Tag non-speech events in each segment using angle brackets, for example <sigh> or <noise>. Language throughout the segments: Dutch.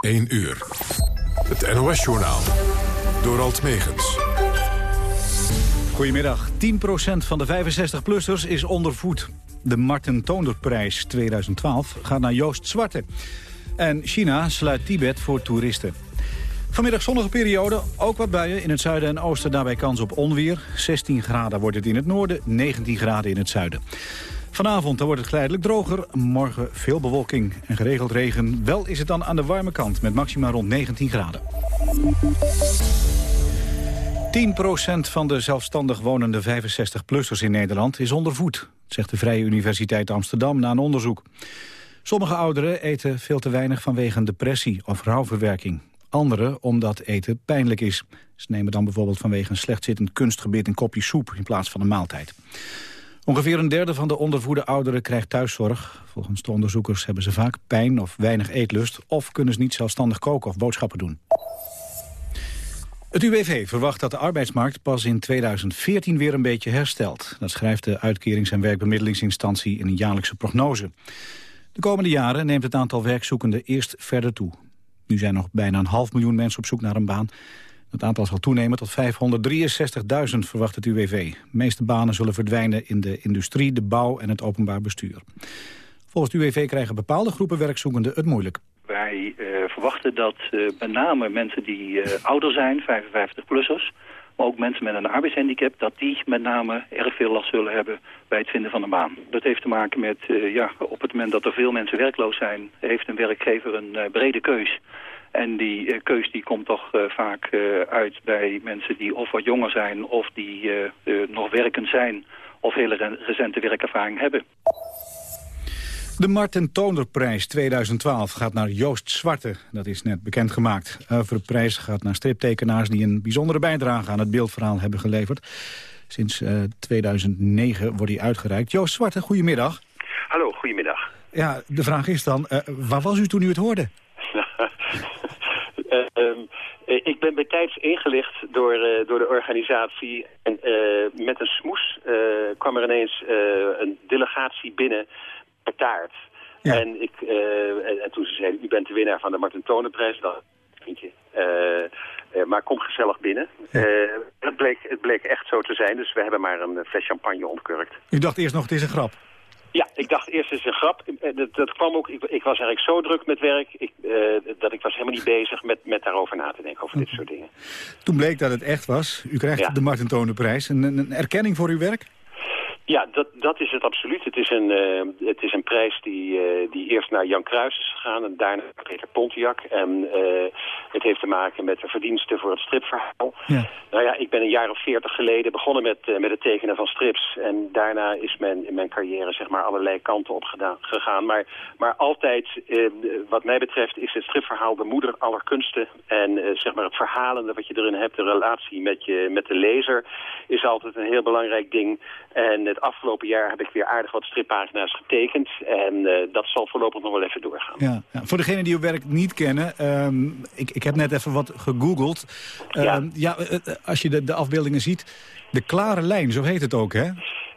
1 uur. Het NOS-journaal. Door Alt Megens. Goedemiddag. 10% van de 65-plussers is onder voet. De Martin Toonderprijs 2012 gaat naar Joost Zwarte. En China sluit Tibet voor toeristen. Vanmiddag zonnige periode, ook wat buien in het zuiden en oosten. Daarbij kans op onweer. 16 graden wordt het in het noorden, 19 graden in het zuiden. Vanavond dan wordt het geleidelijk droger. Morgen veel bewolking en geregeld regen. Wel is het dan aan de warme kant met maxima rond 19 graden. 10% van de zelfstandig wonende 65-plussers in Nederland is onder voet, zegt de Vrije Universiteit Amsterdam na een onderzoek. Sommige ouderen eten veel te weinig vanwege depressie of rouwverwerking. Anderen omdat eten pijnlijk is. Ze nemen dan bijvoorbeeld vanwege een slecht zittend kunstgebit een kopje soep in plaats van een maaltijd. Ongeveer een derde van de ondervoede ouderen krijgt thuiszorg. Volgens de onderzoekers hebben ze vaak pijn of weinig eetlust... of kunnen ze niet zelfstandig koken of boodschappen doen. Het UWV verwacht dat de arbeidsmarkt pas in 2014 weer een beetje herstelt. Dat schrijft de uitkerings- en werkbemiddelingsinstantie in een jaarlijkse prognose. De komende jaren neemt het aantal werkzoekenden eerst verder toe. Nu zijn nog bijna een half miljoen mensen op zoek naar een baan. Het aantal zal toenemen tot 563.000, verwacht het UWV. De meeste banen zullen verdwijnen in de industrie, de bouw en het openbaar bestuur. Volgens het UWV krijgen bepaalde groepen werkzoekenden het moeilijk. Wij uh, verwachten dat uh, met name mensen die uh, ouder zijn, 55-plussers... maar ook mensen met een arbeidshandicap... dat die met name erg veel last zullen hebben bij het vinden van een baan. Dat heeft te maken met, ja, op het moment dat er veel mensen werkloos zijn... heeft een werkgever een brede keus en die uh, keus die komt toch uh, vaak uh, uit bij mensen die of wat jonger zijn... of die nog werkend zijn of hele recente werkervaring hebben. De Martin Tonerprijs 2012 gaat naar Joost Zwarte. Dat is net bekendgemaakt. Voor de prijs gaat naar striptekenaars die een bijzondere bijdrage aan het beeldverhaal hebben geleverd. Sinds 2009 wordt hij uitgereikt. Joost Zwarte, goedemiddag. Hallo, goedemiddag. Ja, de vraag is dan, waar was u toen u het hoorde? Uh, um, ik ben bij tijds ingelicht door, uh, door de organisatie. En uh, met een smoes kwam er ineens een delegatie binnen per taart. Ja. En, ik, en, en, toen ze zeiden, u bent de winnaar van de Martin Tonenprijs, dan vriendje. maar kom gezellig binnen. Ja. het, bleek, het bleek echt zo te zijn, dus we hebben maar een fles champagne ontkurkt. U dacht eerst nog, het is een grap? Ja, ik dacht eerst, het is een grap. Dat, dat kwam ook, ik, ik, was eigenlijk zo druk met werk... Ik, uh, dat ik was helemaal niet bezig met, met daarover na te denken, over dit soort dingen. Toen bleek dat het echt was. U krijgt ja. de Martin Tonenprijs. Een, een erkenning voor uw werk? Ja, dat, dat is het absoluut. Het is een, uh, het is een prijs die, uh, die eerst naar Jan Kruis is gegaan en daarna naar Peter Pontiac. En uh, het heeft te maken met de verdiensten voor het stripverhaal. Ja. Nou ja, ik ben een jaar of veertig geleden begonnen met, met het tekenen van strips. En daarna is men in mijn carrière zeg maar allerlei kanten op gedaan, gegaan. Maar, maar altijd, wat mij betreft, is het stripverhaal de moeder aller kunsten. En zeg maar het verhalende wat je erin hebt, de relatie met, je, met de lezer, is altijd een heel belangrijk ding. En het afgelopen jaar heb ik weer aardig wat strippagina's getekend. En uh, dat zal voorlopig nog wel even doorgaan. Ja, ja. Voor degenen die uw werk niet kennen, um, ik, ik heb net even wat gegoogeld. Um, ja. ja, als je de, de afbeeldingen ziet, de klare lijn, zo heet het ook, hè?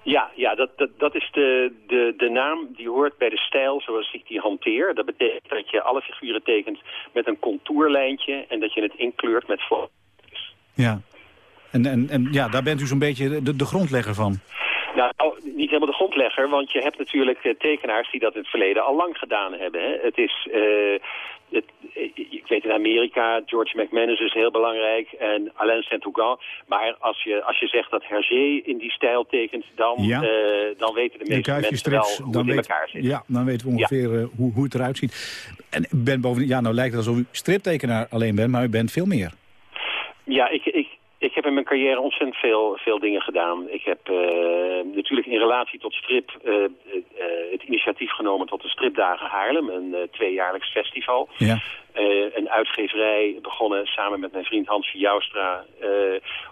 Ja, ja dat, dat, dat is de, de, de naam die hoort bij de stijl zoals ik die hanteer. Dat betekent dat je alle figuren tekent met een contourlijntje en dat je het inkleurt met foto's. Ja, en, en, en ja, daar bent u zo'n beetje de, de grondlegger van. Nou, niet helemaal de grondlegger, want je hebt natuurlijk uh, tekenaars die dat in het verleden al lang gedaan hebben. Hè. Het is, uh, het, ik weet in Amerika, George McManus is heel belangrijk en Alain Saint-Hougan. Maar als je, als je zegt dat Hergé in die stijl tekent, dan, ja. uh, dan weten de meeste mensen strips, wel hoe dan het in elkaar zit. Ja, dan weten we ongeveer ja. hoe, hoe het eruit ziet. En ben bovendien, ja, nou lijkt het alsof u striptekenaar alleen bent, maar u bent veel meer. Ja, ik, ik heb in mijn carrière ontzettend veel, veel dingen gedaan. Ik heb uh, natuurlijk in relatie tot strip uh, uh, het initiatief genomen tot de Stripdagen Haarlem, een tweejaarlijks festival. Ja. een uitgeverij begonnen samen met mijn vriend Hansje Joustra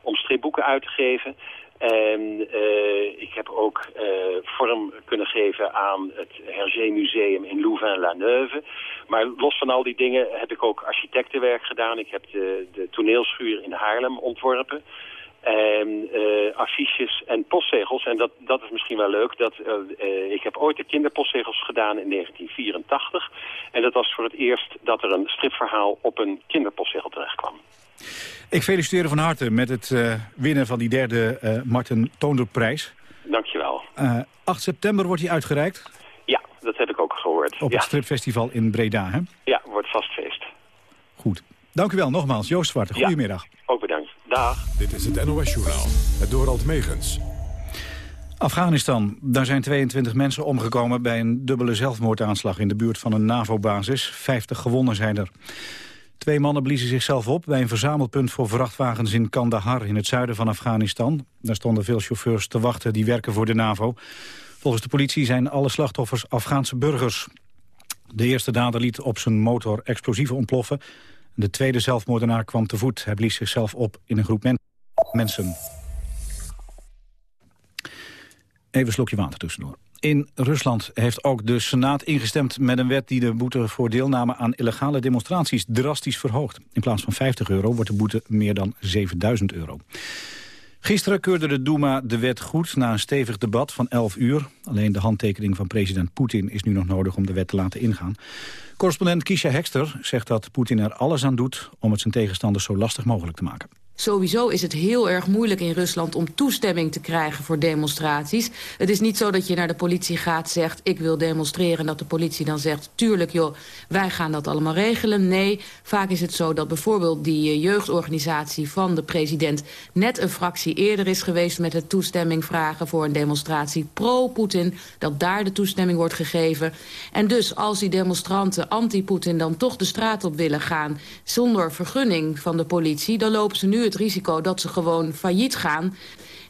om stripboeken uit te geven. En uh, ik heb ook uh, vorm kunnen geven aan het Hergé Museum in Louvain-la-Neuve. Maar los van al die dingen heb ik ook architectenwerk gedaan. Ik heb de, de toneelschuur in Haarlem ontworpen. uh, affiches en postzegels. En dat, dat is misschien wel leuk. Dat, ik heb ooit de kinderpostzegels gedaan in 1984. En dat was voor het eerst dat er een stripverhaal op een kinderpostzegel terecht kwam. Ik feliciteer van harte met het uh, winnen van die derde uh, Martin Toonderprijs. Dankjewel. Uh, 8 september wordt hij uitgereikt. Ja, dat heb ik ook gehoord. Op ja. het stripfestival in Breda, hè? Ja, wordt vast feest. Goed. Dank u wel nogmaals, Joost Zwarte. Goedemiddag. Ja, ook bedankt. Dag. Dit is het NOS-journaal, het Dorald Megens. Afghanistan. Daar zijn 22 mensen omgekomen bij een dubbele zelfmoordaanslag in de buurt van een NAVO-basis. 50 gewonden zijn er. Twee mannen bliezen zichzelf op bij een verzamelpunt voor vrachtwagens in Kandahar in het zuiden van Afghanistan. Daar stonden veel chauffeurs te wachten die werken voor de NAVO. Volgens de politie zijn alle slachtoffers Afghaanse burgers. De eerste dader liet op zijn motor explosieven ontploffen. De tweede zelfmoordenaar kwam te voet. Hij blies zichzelf op in een groep men mensen. Even een slokje water tussendoor. In Rusland heeft ook de Senaat ingestemd met een wet die de boete voor deelname aan illegale demonstraties drastisch verhoogt. In plaats van 50 euro wordt de boete meer dan 7000 euro. Gisteren keurde de Duma de wet goed na een stevig debat van 11 uur. Alleen de handtekening van president Poetin is nu nog nodig om de wet te laten ingaan. Correspondent Kisha Hekster zegt dat Poetin er alles aan doet om het zijn tegenstanders zo lastig mogelijk te maken. Sowieso is het heel erg moeilijk in Rusland om toestemming te krijgen voor demonstraties. Het is niet zo dat je naar de politie gaat, zegt ik wil demonstreren... en dat de politie dan zegt, tuurlijk joh, wij gaan dat allemaal regelen. Nee, vaak is het zo dat bijvoorbeeld die jeugdorganisatie van de president... net een fractie eerder is geweest met het toestemming vragen voor een demonstratie pro-Poetin. Dat daar de toestemming wordt gegeven. En dus als die demonstranten anti-Poetin dan toch de straat op willen gaan... zonder vergunning van de politie, dan lopen ze nu het risico dat ze gewoon failliet gaan.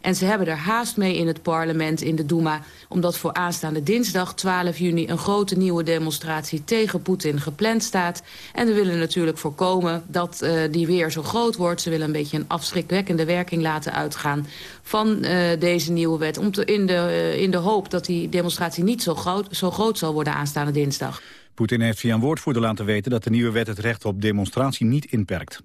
En ze hebben er haast mee in het parlement, in de Duma... omdat voor aanstaande dinsdag 12 juni een grote nieuwe demonstratie tegen Poetin gepland staat. En we willen natuurlijk voorkomen dat uh, die weer zo groot wordt. Ze willen een beetje een afschrikwekkende werking laten uitgaan van uh, deze nieuwe wet. Om te, in, de, uh, in de hoop dat die demonstratie niet zo groot, zo groot zal worden aanstaande dinsdag. Poetin heeft via een woordvoerder laten weten dat de nieuwe wet het recht op demonstratie niet inperkt.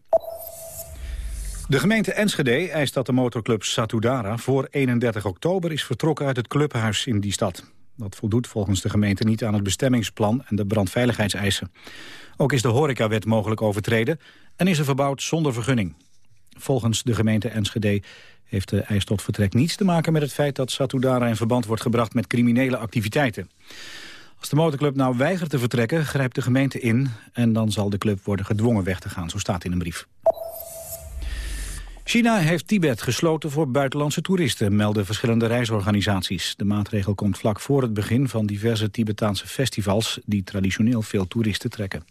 De gemeente Enschede eist dat de motorclub Satudara voor 31 oktober is vertrokken uit het clubhuis in die stad. Dat voldoet volgens de gemeente niet aan het bestemmingsplan en de brandveiligheidseisen. Ook is de horecawet mogelijk overtreden en is er verbouwd zonder vergunning. Volgens de gemeente Enschede heeft de eis tot vertrek niets te maken met het feit dat Satudara in verband wordt gebracht met criminele activiteiten. Als de motorclub nou weigert te vertrekken, grijpt de gemeente in en dan zal de club worden gedwongen weg te gaan, zo staat in een brief. China heeft Tibet gesloten voor buitenlandse toeristen, melden verschillende reisorganisaties. De maatregel komt vlak voor het begin van diverse Tibetaanse festivals die traditioneel veel toeristen trekken.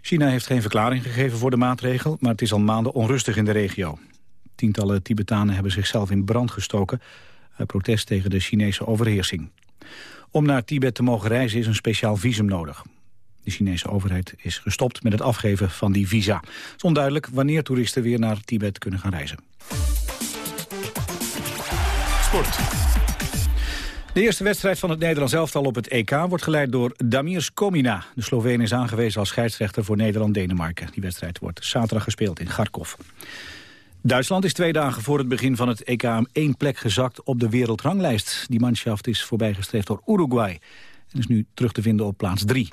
China heeft geen verklaring gegeven voor de maatregel, maar het is al maanden onrustig in de regio. Tientallen Tibetanen hebben zichzelf in brand gestoken uit protest tegen de Chinese overheersing. Om naar Tibet te mogen reizen is een speciaal visum nodig. De Chinese overheid is gestopt met het afgeven van die visa. Het is onduidelijk wanneer toeristen weer naar Tibet kunnen gaan reizen. Sport. De eerste wedstrijd van het Nederlands elftal op het EK wordt geleid door Damir Skomina. De Sloveen is aangewezen als scheidsrechter voor Nederland-Denemarken. Die wedstrijd wordt zaterdag gespeeld in Kharkov. Duitsland is twee dagen voor het begin van het EK één plek gezakt op de wereldranglijst. Die manschaft is voorbijgestreefd door Uruguay en is nu terug te vinden op plaats drie.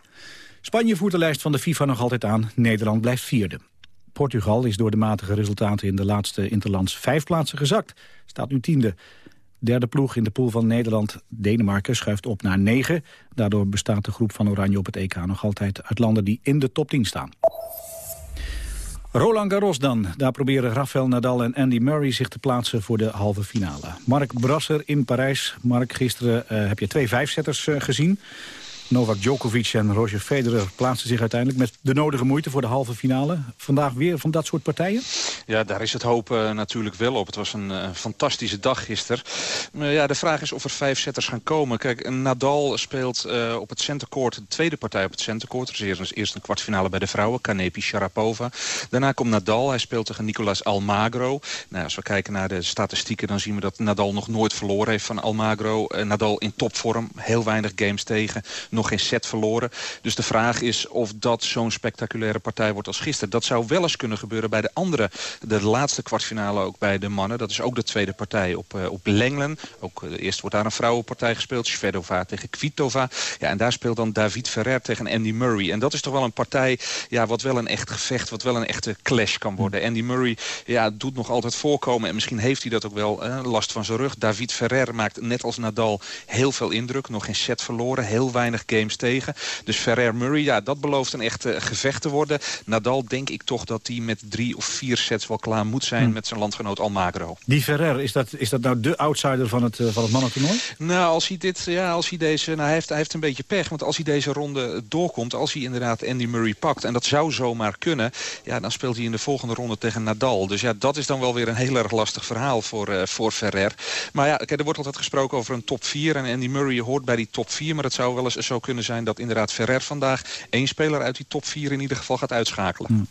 Spanje voert de lijst van de FIFA nog altijd aan. Nederland blijft vierde. Portugal is door de matige resultaten in de laatste interlands vijf plaatsen gezakt. Staat nu tiende. Derde ploeg in de pool van Nederland, Denemarken, schuift op naar negen. Daardoor bestaat de groep van Oranje op het EK nog altijd uit landen die in de top 10 staan. Roland Garros dan. Daar proberen Rafael Nadal en Andy Murray zich te plaatsen voor de halve finale. Mark Brasser in Parijs. Mark, gisteren uh, heb je twee vijfzetters uh, gezien. Novak Djokovic en Roger Federer plaatsen zich uiteindelijk met de nodige moeite voor de halve finale. Vandaag weer van dat soort partijen? Ja, daar is het hoop uh, natuurlijk wel op. Het was een uh, fantastische dag gisteren. Maar ja, de vraag is of er vijf setters gaan komen. Kijk, Nadal speelt uh, op het centercourt, de tweede partij op het centercourt. Er is eerst een kwartfinale bij de vrouwen, Kanepi Sharapova. Daarna komt Nadal, hij speelt tegen Nicolas Almagro. Nou, als we kijken naar de statistieken, dan zien we dat Nadal nog nooit verloren heeft van Almagro. Nadal in topvorm, heel weinig games tegen nog geen set verloren. Dus de vraag is of dat zo'n spectaculaire partij wordt als gisteren. Dat zou wel eens kunnen gebeuren bij de andere, de laatste kwartfinale ook bij de mannen. Dat is ook de tweede partij op, uh, op Lenglen. Ook uh, eerst wordt daar een vrouwenpartij gespeeld. Svedova tegen Kvitova. Ja, en daar speelt dan David Ferrer tegen Andy Murray. En dat is toch wel een partij ja, wat wel een echt gevecht, wat wel een echte clash kan worden. Andy Murray ja, doet nog altijd voorkomen. En misschien heeft hij dat ook wel uh, last van zijn rug. David Ferrer maakt net als Nadal heel veel indruk. Nog geen set verloren. Heel weinig games tegen. Dus Ferrer Murray, ja, dat belooft een echte gevecht te worden. Nadal denk ik toch dat hij met drie of vier sets wel klaar moet zijn... Hm. met zijn landgenoot Almagro. Die Ferrer, is dat, is dat nou de outsider van het, uh, van het mannentoernooi? Nou, als hij, dit, ja, als hij deze... Nou, hij, heeft, hij heeft een beetje pech. Want als hij deze ronde doorkomt... als hij inderdaad Andy Murray pakt... en dat zou zomaar kunnen... ja, dan speelt hij in de volgende ronde tegen Nadal. Dus ja, dat is dan wel weer een heel erg lastig verhaal voor, uh, voor Ferrer. Maar ja, kijk, er wordt altijd gesproken over een top 4... en Andy Murray hoort bij die top 4... maar het zou wel eens zo kunnen zijn dat inderdaad Ferrer vandaag... één speler uit die top 4 in ieder geval gaat uitschakelen. Hm.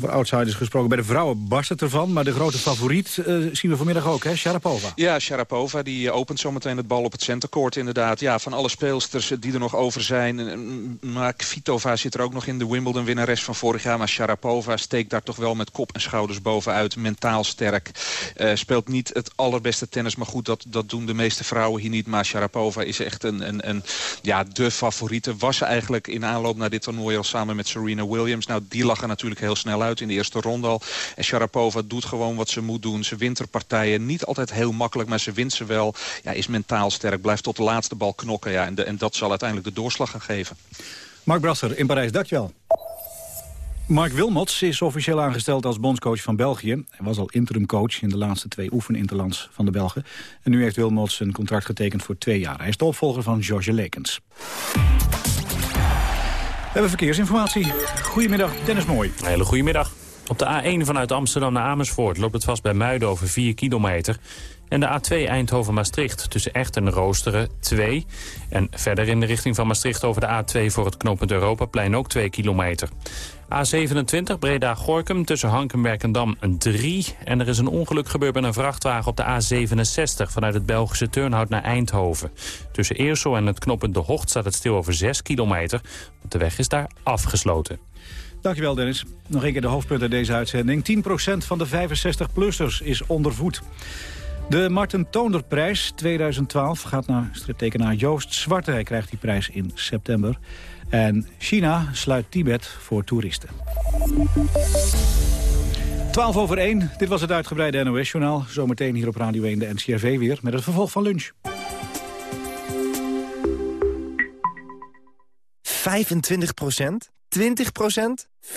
Over outsiders gesproken. Bij de vrouwen barst het ervan. Maar de grote favoriet uh, zien we vanmiddag ook, hè? Sharapova. Ja, Sharapova. Die opent zometeen het bal op het centercourt inderdaad. Ja, van alle speelsters die er nog over zijn. Maar Kvitova zit er ook nog in. De Wimbledon-winnares van vorig jaar. Maar Sharapova steekt daar toch wel met kop en schouders bovenuit. Mentaal sterk. Uh, speelt niet het allerbeste tennis. Maar goed, dat, dat doen de meeste vrouwen hier niet. Maar Sharapova is echt een, een, een ja, de favoriete. Was eigenlijk in aanloop naar dit toernooi al samen met Serena Williams. Nou, die lag er natuurlijk heel snel uit in de eerste ronde al. En Sharapova doet gewoon wat ze moet doen. Ze wint er partijen. Niet altijd heel makkelijk, maar ze wint ze wel. Ja, is mentaal sterk. Blijft tot de laatste bal knokken. Ja, en, en dat zal uiteindelijk de doorslag gaan geven. Mark Brasser in Parijs, dankjewel. Mark Wilmots is officieel aangesteld als bondscoach van België. Hij was al interimcoach in de laatste twee oefeninterlands van de Belgen. En nu heeft Wilmots een contract getekend voor twee jaar. Hij is de opvolger van George Lekens. We hebben verkeersinformatie. Goedemiddag, Dennis Mooi. Hele goedemiddag. Op de A1 vanuit Amsterdam naar Amersfoort loopt het vast bij Muiden over 4 kilometer. En de A2 Eindhoven-Maastricht tussen Echt en Roosteren 2. En verder in de richting van Maastricht over de A2 voor het knooppunt Europaplein ook 2 kilometer. A27 Breda-Gorkum tussen Hankenberg en Dam een 3. En er is een ongeluk gebeurd met een vrachtwagen op de A67... vanuit het Belgische Turnhout naar Eindhoven. Tussen Eersel en het knooppunt De Hocht staat het stil over 6 kilometer. De weg is daar afgesloten. Dankjewel Dennis. Nog een keer de hoofdpunten deze uitzending. 10% van de 65-plussers is ondervoed. De Martin Toonderprijs 2012 gaat naar striptekenaar Joost Zwarte. Hij krijgt die prijs in september. En China sluit Tibet voor toeristen. 12 over 1, dit was het uitgebreide NOS-journaal. Zometeen hier op Radio 1 de NCRV weer met het vervolg van lunch. 25% 20% 14%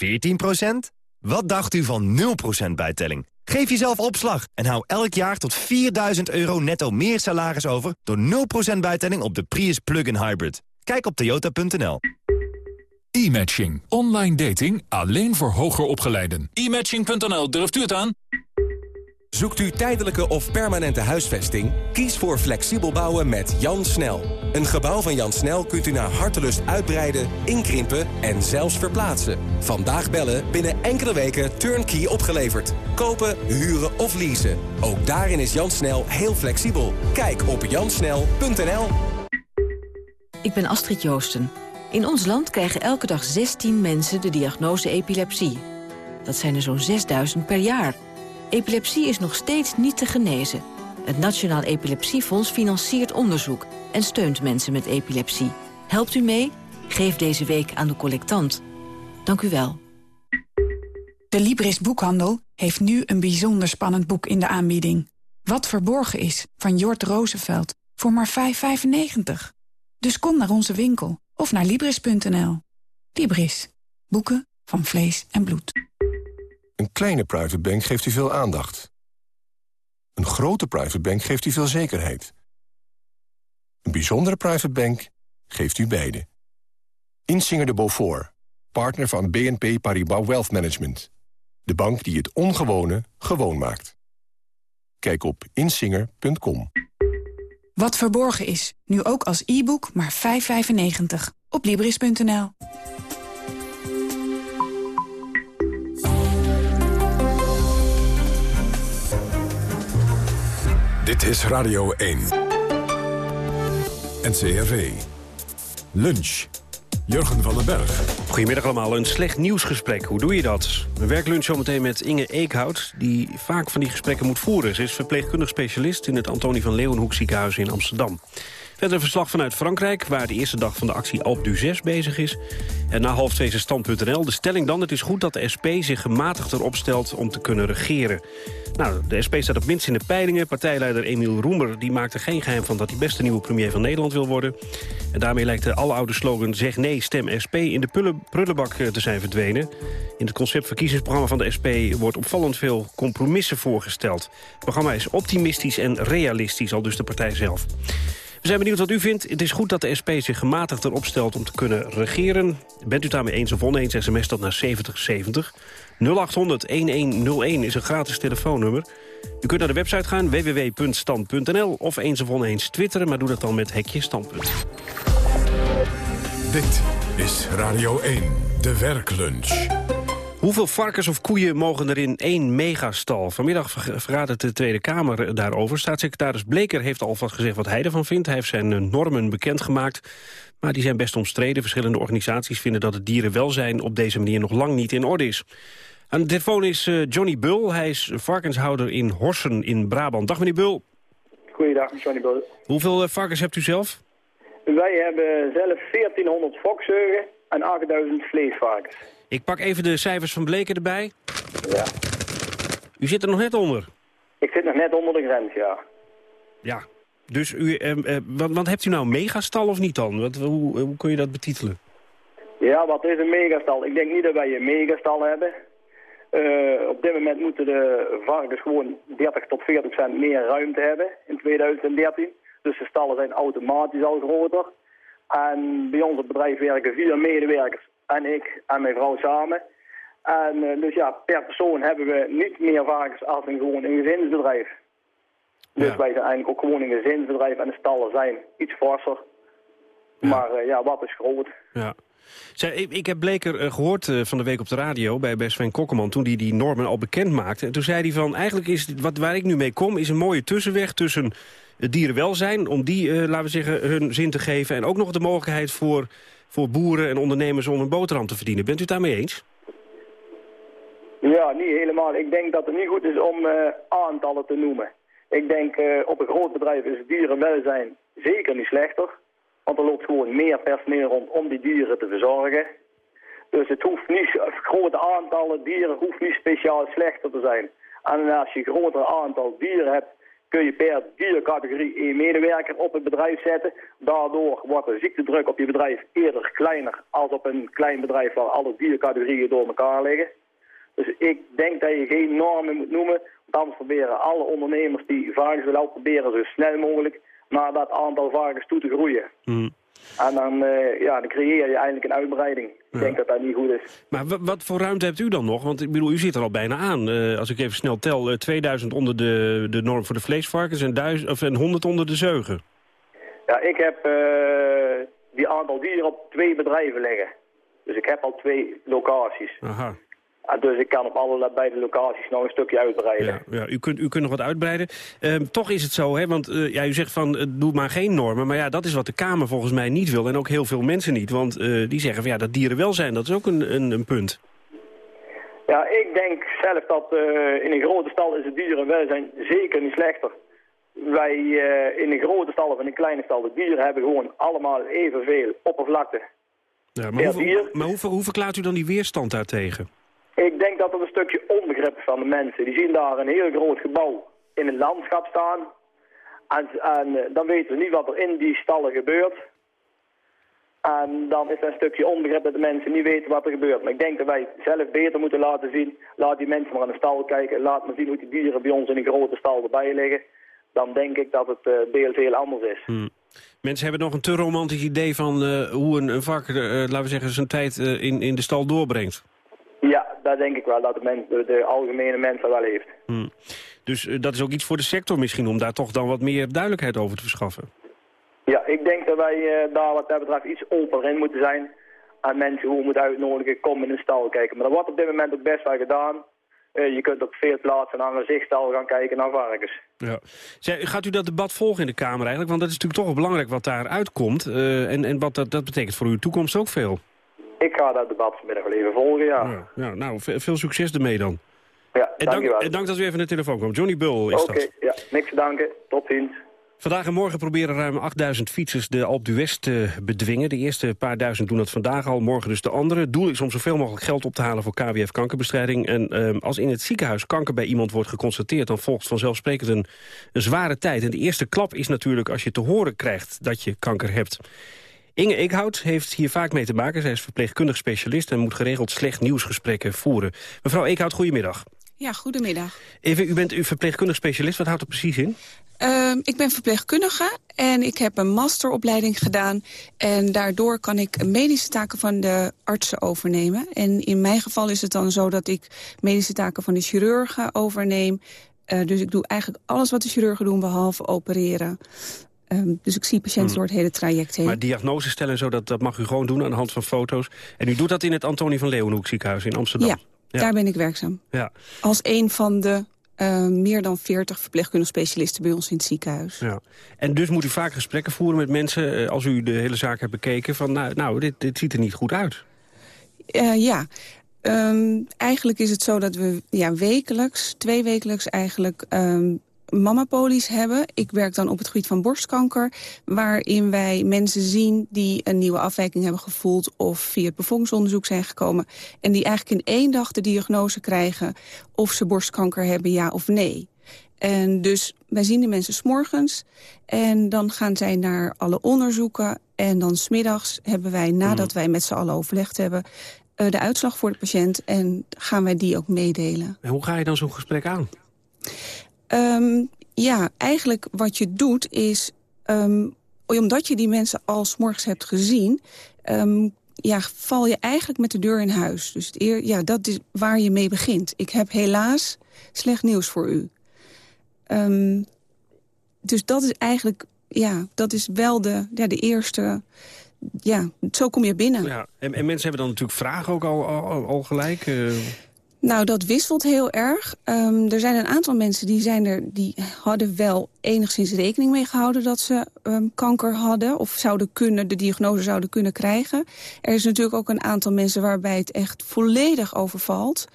Wat dacht u van 0% bijtelling? Geef jezelf opslag en hou elk jaar tot 4000 euro netto meer salaris over... door 0% bijtelling op de Prius Plug-in Hybrid. Kijk op toyota.nl. E-matching. Online dating alleen voor hoger opgeleiden. E-matching.nl, durft u het aan? Zoekt u tijdelijke of permanente huisvesting? Kies voor flexibel bouwen met Jan Snel. Een gebouw van Jan Snel kunt u naar hartelust uitbreiden, inkrimpen en zelfs verplaatsen. Vandaag bellen, binnen enkele weken turnkey opgeleverd. Kopen, huren of leasen. Ook daarin is Jan Snel heel flexibel. Kijk op jansnel.nl Ik ben Astrid Joosten. In ons land krijgen elke dag 16 mensen de diagnose epilepsie. Dat zijn er zo'n 6000 per jaar. Epilepsie is nog steeds niet te genezen. Het Nationaal Epilepsiefonds financiert onderzoek en steunt mensen met epilepsie. Helpt u mee? Geef deze week aan de collectant. Dank u wel. De Libris Boekhandel heeft nu een bijzonder spannend boek in de aanbieding. Wat verborgen is, van Jort Roosevelt, voor maar 5,95. Dus kom naar onze winkel of naar Libris.nl. Libris. Boeken van vlees en bloed. Een kleine private bank geeft u veel aandacht. Een grote private bank geeft u veel zekerheid. Een bijzondere private bank geeft u beide. Insinger de Beaufort, partner van BNP Paribas Wealth Management. De bank die het ongewone gewoon maakt. Kijk op insinger.com. Wat verborgen is, nu ook als e-book maar 5,95. Op Libris.nl. Dit is Radio 1. NCRV. Lunch. Jurgen van den Berg. Goedemiddag allemaal. Een slecht nieuwsgesprek. Hoe doe je dat? Een werklunch zometeen met Inge Eekhout... die vaak van die gesprekken moet voeren. Ze is verpleegkundig specialist in het Antonie van Leeuwenhoek ziekenhuis in Amsterdam. Verder een verslag vanuit Frankrijk, waar de eerste dag van de actie Alp du 6 bezig is. En na half twee is stand.nl. De stelling dan, het is goed dat de SP zich gematigder opstelt om te kunnen regeren. Nou, de SP staat op minst in de peilingen. Partijleider Emiel Roemer die maakt er geen geheim van dat hij best de nieuwe premier van Nederland wil worden. En daarmee lijkt de oude slogan zeg nee, stem SP in de prullenbak eh, te zijn verdwenen. In het concept verkiezingsprogramma van de SP wordt opvallend veel compromissen voorgesteld. Het programma is optimistisch en realistisch, al dus de partij zelf. We zijn benieuwd wat u vindt. Het is goed dat de SP zich gematigder opstelt om te kunnen regeren. Bent u daarmee eens of oneens, sms dat naar 7070. 0800-1101 is een gratis telefoonnummer. U kunt naar de website gaan, www.stand.nl... of eens of oneens twitteren, maar doe dat dan met hekje standpunt. Dit is Radio 1, de werklunch. Hoeveel varkens of koeien mogen er in één megastal? Vanmiddag vergadert de Tweede Kamer daarover. Staatssecretaris Bleker heeft alvast gezegd wat hij ervan vindt. Hij heeft zijn eh, normen bekendgemaakt. Maar die zijn best omstreden. Verschillende organisaties vinden dat het dierenwelzijn op deze manier nog lang niet in orde is. Aan de telefoon is eh, Johnny Bul. Hij is varkenshouder in Horsen in Brabant. Dag meneer Bul. Goeiedag, Johnny Bul. Hoeveel uh, varkens hebt u zelf? Wij hebben zelf 1400 fokzeugen en 8000 vleesvarkens. Ik pak even de cijfers van Bleken erbij. Ja. U zit er nog net onder? Ik zit nog net onder de grens, ja. Ja. Dus u, eh, eh, wat, wat, hebt u nou, een megastal of niet dan? Wat, hoe, hoe kun je dat betitelen? Ja, wat is een megastal? Ik denk niet dat wij een megastal hebben. Uh, op dit moment moeten de varkens gewoon 30 tot 40 procent meer ruimte hebben in 2013. Dus de stallen zijn automatisch al groter. En bij ons op bedrijf werken vier medewerkers en ik en mijn vrouw samen. En uh, dus ja, per persoon hebben we niet meer varkens als een gewoon een gezinsbedrijf. Dus wij zijn eigenlijk ook gewoon een gezinsbedrijf en de stallen zijn iets forser. Maar uh, ja, wat is groot. Ja. Zij, ik, ik, heb Bleker uh, gehoord uh, van de week op de radio bij, bij Sven Kokkeman... toen hij die normen al bekend maakte. En toen zei hij van, eigenlijk is wat, waar ik nu mee kom... is een mooie tussenweg tussen het dierenwelzijn... om die, uh, laten we zeggen, hun zin te geven... en ook nog de mogelijkheid voor voor boeren en ondernemers om een boterham te verdienen. Bent u het daarmee eens? Ja, niet helemaal. Ik denk dat het niet goed is om uh, aantallen te noemen. Ik denk uh, op een groot bedrijf is dierenwelzijn zeker niet slechter. Want er loopt gewoon meer personeel rond om die dieren te verzorgen. Dus het hoeft niet, grote aantallen dieren hoeft niet speciaal slechter te zijn. En als je een groter aantal dieren hebt kun je per diercategorie één medewerker op het bedrijf zetten. Daardoor wordt de ziektedruk op je bedrijf eerder kleiner als op een klein bedrijf waar alle diercategorieën door elkaar liggen. Dus ik denk dat je geen normen moet noemen. Anders proberen alle ondernemers die varkens willen proberen zo snel mogelijk naar dat aantal varkens toe te groeien. Mm. En dan, uh, ja, dan creëer je eigenlijk een uitbreiding. Ik denk dat dat niet goed is. Maar wat voor ruimte hebt u dan nog? Want ik bedoel, u zit er al bijna aan. Uh, als ik even snel tel, uh, eh, 2000 onder de, de norm voor de vleesvarkens en, 1000, of, en 100 onder de zeugen. Ja, ik heb die aantal dieren op twee bedrijven liggen. Dus ik heb al twee locaties. Aha. Ah, dus ik kan op alle beide locaties nog een stukje uitbreiden. Ja, ja, u, kunt, u kunt nog wat uitbreiden. Ehm, toch is het zo, hè, want uh, ja, u zegt van uh, doe maar geen normen. Maar ja, dat is wat de Kamer volgens mij niet wil. En ook heel veel mensen niet. Want uh, die zeggen van ja, dat dierenwelzijn, dat is ook een, een, een punt. Ja, ik denk zelf dat in een grote stal is het dierenwelzijn zeker niet slechter. Wij in een grote stal of in een kleine stal, de dieren hebben gewoon allemaal evenveel oppervlakte. Ja, maar, hoe, maar hoe, hoe verklaart u dan die weerstand daartegen? Dat er een stukje onbegrip van de mensen. Die zien daar een heel groot gebouw in een landschap staan. En, eh, dan weten ze niet wat er in die stallen gebeurt. En dan is er een stukje onbegrip dat de mensen niet weten wat er gebeurt. Maar ik denk dat wij zelf beter moeten laten zien. Laat die mensen maar aan de stal kijken. Laat maar zien hoe die dieren bij ons in een grote stal erbij liggen. Dan denk ik dat het uh, beeld heel anders is. Hmm. Mensen hebben nog een te romantisch idee van uh, hoe een, een varken, laten we zeggen, zijn tijd in, in de stal doorbrengt. Dat denk ik wel, dat de, mens, de, algemene mens dat wel heeft. Hmm. Dus uh, dat is ook iets voor de sector misschien, om daar toch dan wat meer duidelijkheid over te verschaffen? Ja, ik denk dat wij uh, daar wat dat betreft iets opener in moeten zijn. Aan mensen hoe we moeten uitnodigen, kom in een stal kijken. Maar dat wordt op dit moment ook best wel gedaan. je kunt op veel plaatsen aan een zichtstal gaan kijken naar varkens. Ja. Zij, gaat u dat debat volgen in de Kamer eigenlijk? Want dat is natuurlijk toch wel belangrijk wat daar uitkomt. en en wat dat, dat betekent voor uw toekomst ook veel. Ik ga dat debat vanmiddag wel even volgen, ja. ja, ja nou, veel succes ermee dan. Ja, en dank, en dank dat u even naar de telefoon kwam. Johnny Bull is dat. Oké, ja, niks te danken. Tot ziens. Vandaag en morgen proberen ruim 8000 fietsers de d'Huez te bedwingen. De eerste paar duizend doen dat vandaag al, morgen dus de andere. Het doel is om zoveel mogelijk geld op te halen voor KWF-kankerbestrijding. En ehm, als in het ziekenhuis kanker bij iemand wordt geconstateerd... dan volgt vanzelfsprekend een, een zware tijd. En de eerste klap is natuurlijk als je te horen krijgt dat je kanker hebt. Inge Eekhout heeft hier vaak mee te maken. Zij is verpleegkundig specialist en moet geregeld slecht nieuwsgesprekken voeren. Mevrouw Eekhout, goedemiddag. Ja, goedemiddag. Even, u bent u verpleegkundig specialist. Wat houdt dat precies in? Uh, ik ben verpleegkundige en ik heb een masteropleiding gedaan. En daardoor kan ik medische taken van de artsen overnemen. En in mijn geval is het dan zo dat ik medische taken van de chirurgen overneem. Uh, dus ik doe eigenlijk alles wat de chirurgen doen, behalve opereren. Um, dus ik zie patiënten hmm. door het hele traject heen. Maar diagnose stellen en zo, dat, dat mag u gewoon doen aan de hand van foto's. En u doet dat in het Antonie van Leeuwenhoek ziekenhuis in Amsterdam? Ja, ja. daar ben ik werkzaam. Ja. Als een van de uh, meer dan 40 verpleegkundige specialisten bij ons in het ziekenhuis. Ja. En dus moet u vaak gesprekken voeren met mensen... Uh, als u de hele zaak hebt bekeken, van nou, nou dit, dit ziet er niet goed uit. Uh, ja, um, eigenlijk is het zo dat we ja, wekelijks, twee wekelijks eigenlijk... Um, mamapolies hebben. Ik werk dan op het gebied van borstkanker... waarin wij mensen zien die een nieuwe afwijking hebben gevoeld... of via het bevolkingsonderzoek zijn gekomen... en die eigenlijk in één dag de diagnose krijgen... of ze borstkanker hebben, ja of nee. En dus wij zien de mensen s'morgens en dan gaan zij naar alle onderzoeken... en dan smiddags hebben wij, nadat mm. wij met z'n allen overlegd hebben... Uh, de uitslag voor de patiënt en gaan wij die ook meedelen. En hoe ga je dan zo'n gesprek aan? Um, ja, eigenlijk wat je doet is... Um, omdat je die mensen al morgens hebt gezien... Um, ja, val je eigenlijk met de deur in huis. Dus het eer, ja, dat is waar je mee begint. Ik heb helaas slecht nieuws voor u. Dus dat is eigenlijk, ja, dat is wel de, ja, de eerste... Ja, zo kom je binnen. Ja, en, en mensen hebben dan natuurlijk vragen ook al, al, al gelijk... Uh... Nou, dat wisselt heel erg. Um, er zijn een aantal mensen die, zijn er, die hadden wel enigszins rekening mee gehouden... dat ze um, kanker hadden of zouden kunnen, de diagnose zouden kunnen krijgen. Er is natuurlijk ook een aantal mensen waarbij het echt volledig overvalt.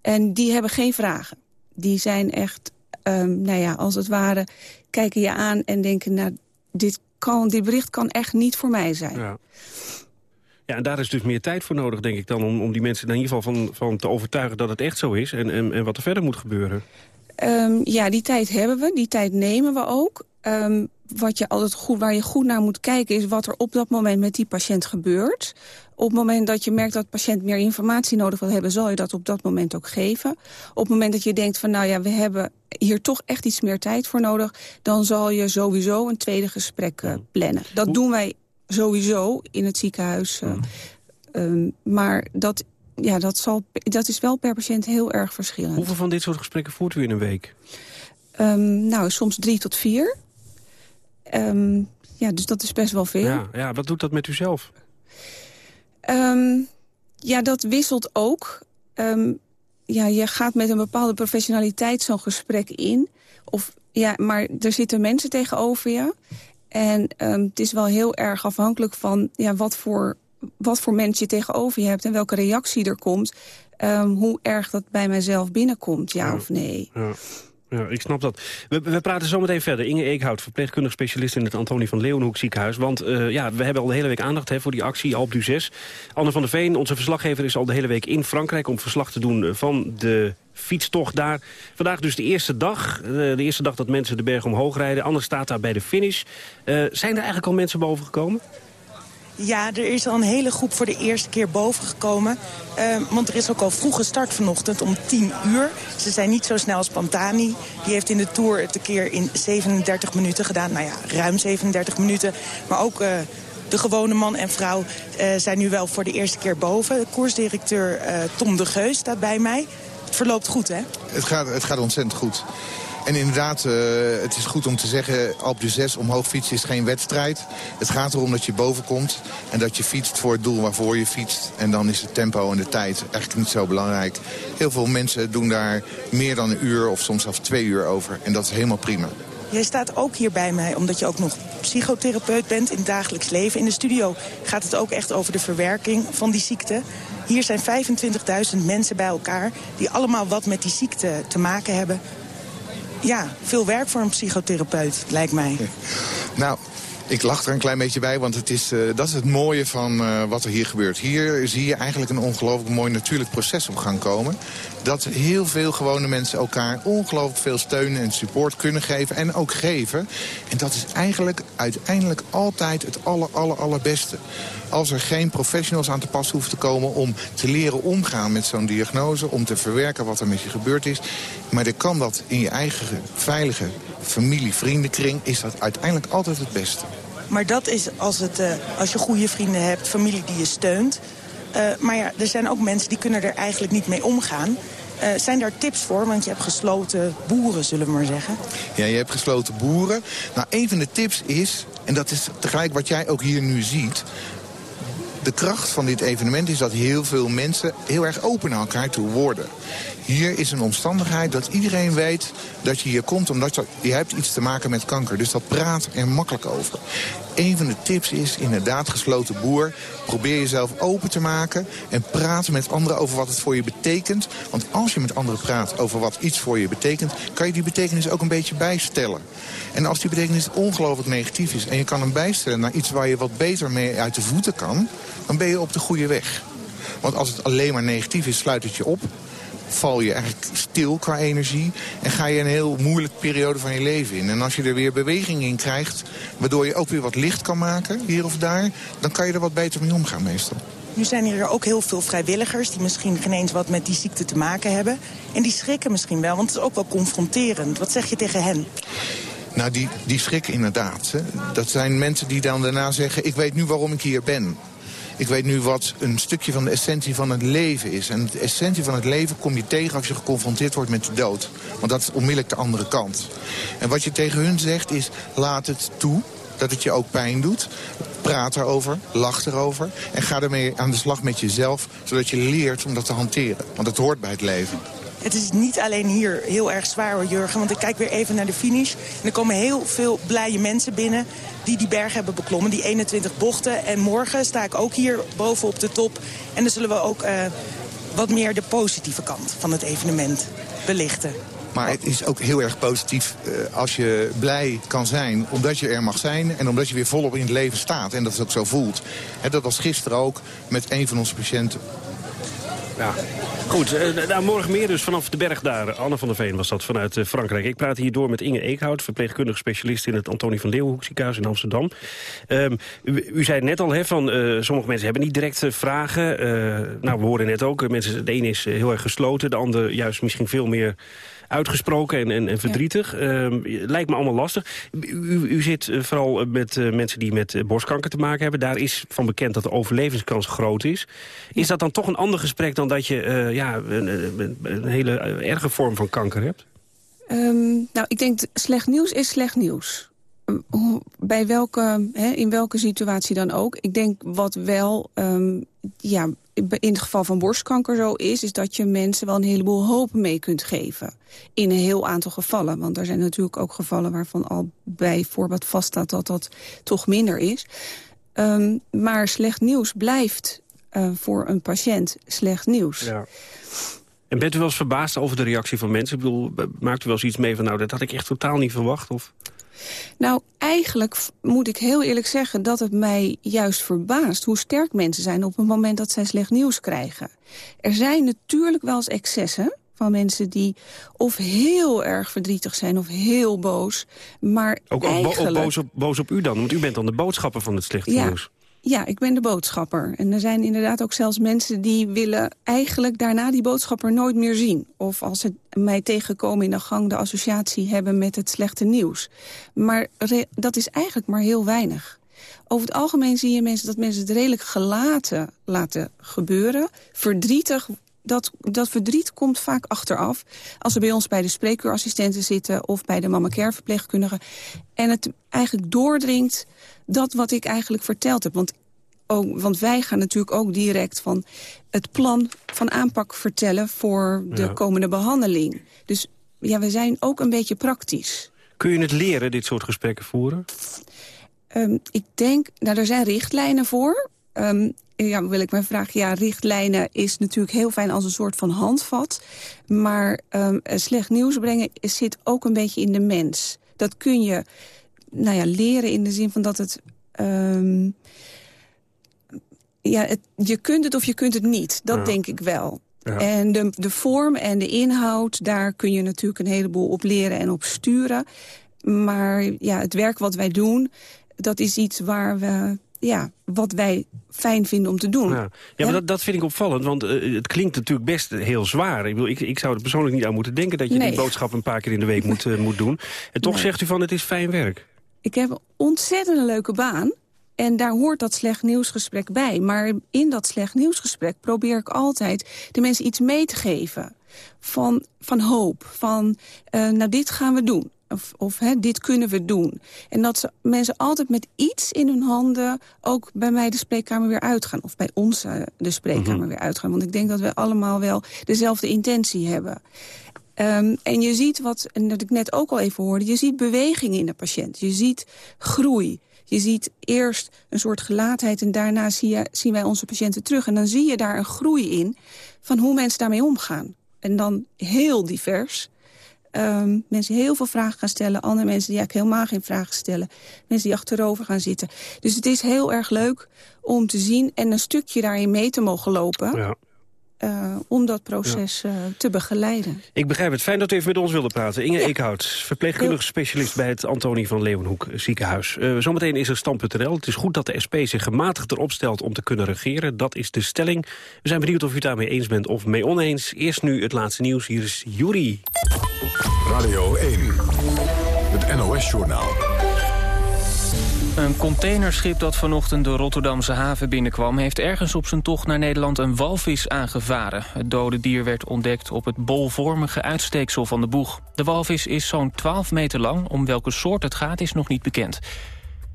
En die hebben geen vragen. Die zijn echt, um, nou ja, als het ware, kijken je aan en denken... nou, dit, kan, dit bericht kan echt niet voor mij zijn. Ja. Ja, en daar is dus meer tijd voor nodig, denk ik dan... om, om die mensen in ieder geval van, van te overtuigen dat het echt zo is... en, en, en wat er verder moet gebeuren. Um, ja, die tijd hebben we. Die tijd nemen we ook. Um, wat je altijd goed, waar je goed naar moet kijken is wat er op dat moment met die patiënt gebeurt. Op het moment dat je merkt dat de patiënt meer informatie nodig wil hebben... zal je dat op dat moment ook geven. Op het moment dat je denkt van nou ja, we hebben hier toch echt iets meer tijd voor nodig... dan zal je sowieso een tweede gesprek uh, plannen. Dat doen wij sowieso in het ziekenhuis. Uh, um, maar dat, ja, dat, zal, dat is wel per patiënt heel erg verschillend. Hoeveel van dit soort gesprekken voert u in een week? Um, nou, soms drie tot vier. Um, ja, dus dat is best wel veel. Ja, ja wat doet dat met u zelf? ja, dat wisselt ook. ja, je gaat met een bepaalde professionaliteit zo'n gesprek in. Of, ja, maar er zitten mensen tegenover je. En um, het is wel heel erg afhankelijk van ja, wat, voor, wat voor mens je tegenover je hebt... en welke reactie er komt, um, hoe erg dat bij mijzelf binnenkomt, ja, ja. of nee. Ja. Ja, ik snap dat. We, we praten zo meteen verder. Inge Eekhout, verpleegkundig specialist in het Antonie van Leeuwenhoek ziekenhuis. Want uh, ja, we hebben al de hele week aandacht hè, voor die actie Alp du 6. Anne van der Veen, onze verslaggever, is al de hele week in Frankrijk... om verslag te doen van de fietstocht daar. Vandaag dus de eerste dag. Uh, de eerste dag dat mensen de berg omhoog rijden. Anders staat daar bij de finish. Zijn er eigenlijk al mensen boven gekomen? Ja, er is al een hele groep voor de eerste keer boven gekomen. Uh, want er is ook al vroege start vanochtend om 10 uur. Ze zijn niet zo snel als Pantani. Die heeft in de Tour het een keer in 37 minuten gedaan. Nou ja, ruim 37 minuten. Maar ook... Uh, de gewone man en vrouw uh, zijn nu wel voor de eerste keer boven. De koersdirecteur uh, Tom de Geus staat bij mij. Het verloopt goed, hè? Het gaat, het gaat ontzettend goed. En inderdaad, uh, het is goed om te zeggen... Alp de 6 omhoog fietsen is geen wedstrijd. Het gaat erom dat je boven komt en dat je fietst voor het doel waarvoor je fietst. En dan is het tempo en de tijd eigenlijk niet zo belangrijk. Heel veel mensen doen daar meer dan een uur of soms zelfs twee uur over. En dat is helemaal prima. Jij staat ook hier bij mij omdat je ook nog psychotherapeut bent in het dagelijks leven. In de studio gaat het ook echt over de verwerking van die ziekte. Hier zijn 25.000 mensen bij elkaar die allemaal wat met die ziekte te maken hebben. Ja, veel werk voor een psychotherapeut, lijkt mij. Nou, ik lach er een klein beetje bij, want het is, uh, dat is het mooie van uh, wat er hier gebeurt. Hier zie je eigenlijk een ongelooflijk mooi natuurlijk proces op gang komen. Dat heel veel gewone mensen elkaar ongelooflijk veel steun en support kunnen geven. En ook geven. En dat is eigenlijk uiteindelijk altijd het aller, aller, allerbeste. Als er geen professionals aan te pas hoeven te komen om te leren omgaan met zo'n diagnose. Om te verwerken wat er met je gebeurd is. Maar dan kan dat in je eigen veilige familie, vriendenkring. Is dat uiteindelijk altijd het beste. Maar dat is als, het, uh, als je goede vrienden hebt, familie die je steunt. Uh, maar ja, er zijn ook mensen die kunnen er eigenlijk niet mee omgaan. Uh, zijn daar tips voor? Want je hebt gesloten boeren, zullen we maar zeggen. Ja, je hebt gesloten boeren. Nou, een van de tips is, en dat is tegelijk wat jij ook hier nu ziet... De kracht van dit evenement is dat heel veel mensen heel erg open naar elkaar toe worden. Hier is een omstandigheid dat iedereen weet dat je hier komt... omdat je, je hebt iets te maken met kanker. Dus dat praat er makkelijk over. Een van de tips is inderdaad gesloten boer. Probeer jezelf open te maken en praat met anderen over wat het voor je betekent. Want als je met anderen praat over wat iets voor je betekent... kan je die betekenis ook een beetje bijstellen. En als die betekenis ongelooflijk negatief is... en je kan hem bijstellen naar iets waar je wat beter mee uit de voeten kan... dan ben je op de goede weg. Want als het alleen maar negatief is, sluit het je op val je eigenlijk stil qua energie... en ga je een heel moeilijke periode van je leven in. En als je er weer beweging in krijgt, waardoor je ook weer wat licht kan maken... hier of daar, dan kan je er wat beter mee omgaan meestal. Nu zijn er ook heel veel vrijwilligers die misschien geen eens wat met die ziekte te maken hebben. En die schrikken misschien wel, want het is ook wel confronterend. Wat zeg je tegen hen? Nou, die, die schrikken inderdaad. Hè. Dat zijn mensen die dan daarna zeggen... ik weet nu waarom ik hier ben. Ik weet nu wat een stukje van de essentie van het leven is. En de essentie van het leven kom je tegen als je geconfronteerd wordt met de dood. Want dat is onmiddellijk de andere kant. En wat je tegen hun zegt is, laat het toe dat het je ook pijn doet. Praat erover, lach erover en ga ermee aan de slag met jezelf... zodat je leert om dat te hanteren. Want het hoort bij het leven. Het is niet alleen hier heel erg zwaar hoor, Jurgen. Want ik kijk weer even naar de finish. En er komen heel veel blije mensen binnen die die berg hebben beklommen. Die 21 bochten. En morgen sta ik ook hier boven op de top. En dan zullen we ook uh, wat meer de positieve kant van het evenement belichten. Maar het is ook heel erg positief uh, als je blij kan zijn omdat je er mag zijn... en omdat je weer volop in het leven staat en dat het ook zo voelt. Dat was gisteren ook met een van onze patiënten. Ja, goed. Uh, nou, morgen meer dus vanaf de berg daar. Anne van der Veen was dat vanuit uh, Frankrijk. Ik praat hier door met Inge Eekhout, verpleegkundige specialist... in het Antonie van Leeuwenhoek ziekenhuis in Amsterdam. Um, u, zei net al, hè, van, uh, sommige mensen hebben niet direct vragen. nou, we horen net ook, mensen, de ene is heel erg gesloten... de ander juist misschien veel meer uitgesproken en, en, en verdrietig. Ja. lijkt me allemaal lastig. U, u zit vooral met mensen die met borstkanker te maken hebben. Daar is van bekend dat de overlevingskans groot is. Is dat dan toch een ander gesprek dan dat je ja, een, hele erge vorm van kanker hebt? Um, nou, ik denk slecht nieuws is slecht nieuws. Bij welke, hè, in welke situatie dan ook. Ik denk wat wel um, ja, in het geval van borstkanker zo is... is dat je mensen wel een heleboel hoop mee kunt geven. In een heel aantal gevallen. Want er zijn natuurlijk ook gevallen waarvan al bij voorbeeld vaststaat... dat dat toch minder is. Um, maar slecht nieuws blijft uh, voor een patiënt slecht nieuws. Ja. En bent u wel eens verbaasd over de reactie van mensen? Ik bedoel, maakt u wel eens iets mee van... nou, dat had ik echt totaal niet verwacht? Of... Nou, eigenlijk moet ik heel eerlijk zeggen dat het mij juist verbaast... hoe sterk mensen zijn op het moment dat zij slecht nieuws krijgen. Er zijn natuurlijk wel eens excessen van mensen die of heel erg verdrietig zijn of heel boos. Maar ook, eigenlijk... ook boos, op, boos op u dan, want u bent dan de boodschapper van het slechte ja. nieuws. Ja, ik ben de boodschapper. En er zijn inderdaad ook zelfs mensen die willen eigenlijk daarna die boodschapper nooit meer zien. Of als ze mij tegenkomen in de gang de associatie hebben met het slechte nieuws. Maar dat is eigenlijk maar heel weinig. Over het algemeen zie je mensen dat mensen het redelijk gelaten laten gebeuren. Verdrietig dat, dat verdriet komt vaak achteraf. Als ze bij ons bij de spreekuurassistenten zitten... of bij de mama care verpleegkundige. En het eigenlijk doordringt dat wat ik eigenlijk verteld heb. Want, ook, want wij gaan natuurlijk ook direct van het plan van aanpak vertellen... voor de komende behandeling. Dus ja, we zijn ook een beetje praktisch. Kun je het leren, dit soort gesprekken voeren? Um, ik denk, nou, er zijn richtlijnen voor. Um, ja, wil ik mijn vragen. Ja, richtlijnen is natuurlijk heel fijn als een soort van handvat. Maar um, slecht nieuws brengen zit ook een beetje in de mens. Dat kun je nou ja, leren in de zin van dat het... Um, ja, het, je kunt het of je kunt het niet. Dat ja. denk ik wel. Ja. En de, de vorm en de inhoud, daar kun je natuurlijk een heleboel op leren en op sturen. Maar ja, het werk wat wij doen, dat is iets waar we ja, wat wij fijn vinden om te doen. Ja, ja maar dat, dat vind ik opvallend, want uh, het klinkt natuurlijk best heel zwaar. Ik, bedoel, ik, ik zou er persoonlijk niet aan moeten denken... dat je nee. die boodschap een paar keer in de week moet, uh, moet doen. En toch nee. zegt u van, het is fijn werk. Ik heb een ontzettend leuke baan. En daar hoort dat slecht nieuwsgesprek bij. Maar in dat slecht nieuwsgesprek probeer ik altijd de mensen iets mee te geven. Van, van hoop, van uh, nou dit gaan we doen. Of, of hè, dit kunnen we doen. En dat ze, mensen altijd met iets in hun handen... ook bij mij de spreekkamer weer uitgaan. Of bij ons uh, de spreekkamer mm -hmm. weer uitgaan. Want ik denk dat we allemaal wel dezelfde intentie hebben. Um, en je ziet wat, en dat ik net ook al even hoorde... je ziet beweging in de patiënt. Je ziet groei. Je ziet eerst een soort gelaatheid en daarna zie je, zien wij onze patiënten terug. En dan zie je daar een groei in van hoe mensen daarmee omgaan. En dan heel divers. Um, mensen heel veel vragen gaan stellen. Andere mensen die eigenlijk helemaal geen vragen stellen. Mensen die achterover gaan zitten. Dus het is heel erg leuk om te zien en een stukje daarin mee te mogen lopen. Ja. Uh, om dat proces ja. uh, te begeleiden. Ik begrijp het. Fijn dat u even met ons wilde praten. Inge ja. Eekhout, verpleegkundige specialist bij het Antonie van Leeuwenhoek ziekenhuis. Uh, zometeen is er stand.nl. Het is goed dat de SP zich gematigd erop stelt om te kunnen regeren. Dat is de stelling. We zijn benieuwd of u het daarmee eens bent of mee oneens. Eerst nu het laatste nieuws. Hier is Juri. Radio 1, het NOS-journaal. Een containerschip dat vanochtend de Rotterdamse haven binnenkwam... heeft ergens op zijn tocht naar Nederland een walvis aangevaren. Het dode dier werd ontdekt op het bolvormige uitsteeksel van de boeg. De walvis is zo'n 12 meter lang. Om welke soort het gaat is nog niet bekend.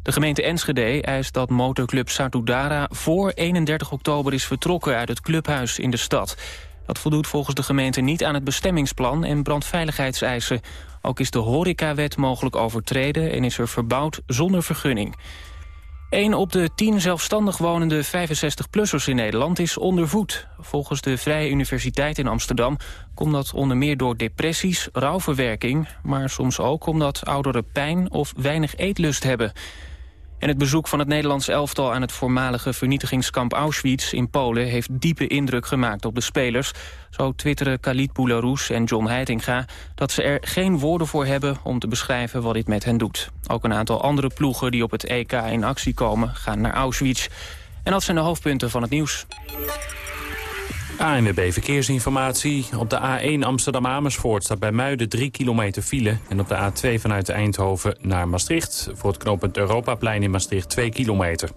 De gemeente Enschede eist dat motorclub Satudara... voor 31 oktober is vertrokken uit het clubhuis in de stad. Dat voldoet volgens de gemeente niet aan het bestemmingsplan... en brandveiligheidseisen. Ook is de horecawet mogelijk overtreden en is er verbouwd zonder vergunning. Een op de tien zelfstandig wonende 65-plussers in Nederland is ondervoed. Volgens de Vrije Universiteit in Amsterdam komt dat onder meer door depressies, rouwverwerking... maar soms ook omdat ouderen pijn of weinig eetlust hebben... En het bezoek van het Nederlands elftal aan het voormalige vernietigingskamp Auschwitz in Polen heeft diepe indruk gemaakt op de spelers. Zo twitteren Khalid Boularus en John Heitinga dat ze er geen woorden voor hebben om te beschrijven wat dit met hen doet. Ook een aantal andere ploegen die op het EK in actie komen gaan naar Auschwitz. En dat zijn de hoofdpunten van het nieuws. ANWB Verkeersinformatie. Op de A1 Amsterdam-Amersfoort staat bij Muiden 3 kilometer file. En op de A2 vanuit Eindhoven naar Maastricht... voor het knooppunt Europaplein in Maastricht 2 kilometer.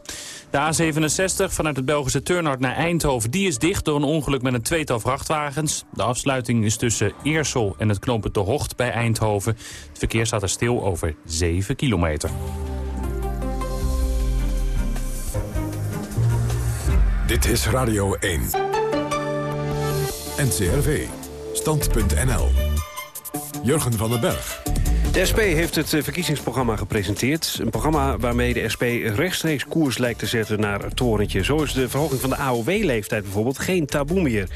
De A67 vanuit het Belgische Turnhout naar Eindhoven... die is dicht door een ongeluk met een tweetal vrachtwagens. De afsluiting is tussen Eersel en het knooppunt De Hocht bij Eindhoven. Het verkeer staat er stil over 7 kilometer. Dit is Radio 1. NCRV. Stand.nl. Jurgen van den Berg. De SP heeft het verkiezingsprogramma gepresenteerd. Een programma waarmee de SP rechtstreeks koers lijkt te zetten naar het torentje. Zo is de verhoging van de AOW-leeftijd bijvoorbeeld geen taboe meer.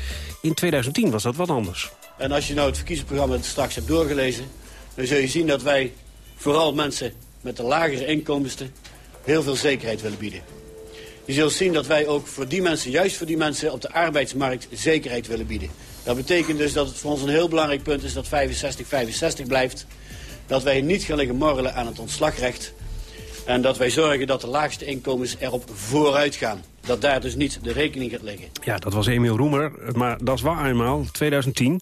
In 2010 was dat wat anders. En als je nou het verkiezingsprogramma straks hebt doorgelezen... dan zul je zien dat wij vooral mensen met de lagere inkomsten... heel veel zekerheid willen bieden. Je zult zien dat wij ook voor die mensen, juist voor die mensen op de arbeidsmarkt zekerheid willen bieden. Dat betekent dus dat het voor ons een heel belangrijk punt is dat 65-65 blijft. Dat wij niet gaan liggen morrelen aan het ontslagrecht. En dat wij zorgen dat de laagste inkomens erop vooruit gaan. Dat daar dus niet de rekening gaat liggen. Ja, dat was Emiel Roemer, maar dat is waar eenmaal, 2010.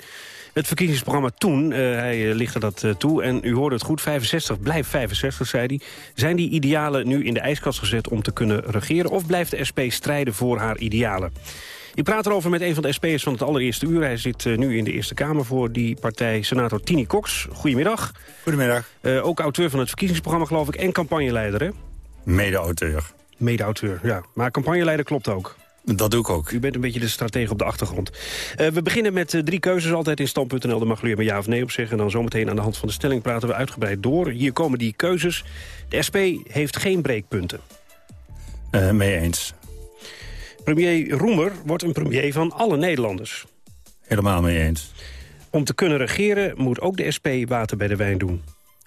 Het verkiezingsprogramma toen, uh, hij uh, lichtte dat uh, toe. En u hoorde het goed, 65 blijft 65, zei hij. Zijn die idealen nu in de ijskast gezet om te kunnen regeren... of blijft de SP strijden voor haar idealen? Ik praat erover met een van de SP'ers van het allereerste uur. Hij zit uh, nu in de Eerste Kamer voor die partij, senator Tini Cox. Goedemiddag. Goedemiddag. Uh, ook auteur van het verkiezingsprogramma, geloof ik, en campagneleider, hè? Mede-auteur. Mede-auteur, ja. Maar campagneleider klopt ook. Dat doe ik ook. U bent een beetje de stratege op de achtergrond. Uh, we beginnen met uh, drie keuzes altijd in stand.nl. Daar mag u maar ja of nee op zeggen. En dan zometeen aan de hand van de stelling praten we uitgebreid door. Hier komen die keuzes. De SP heeft geen breekpunten. Uh, mee eens. Premier Roemer wordt een premier van alle Nederlanders. Helemaal mee eens. Om te kunnen regeren moet ook de SP water bij de wijn doen.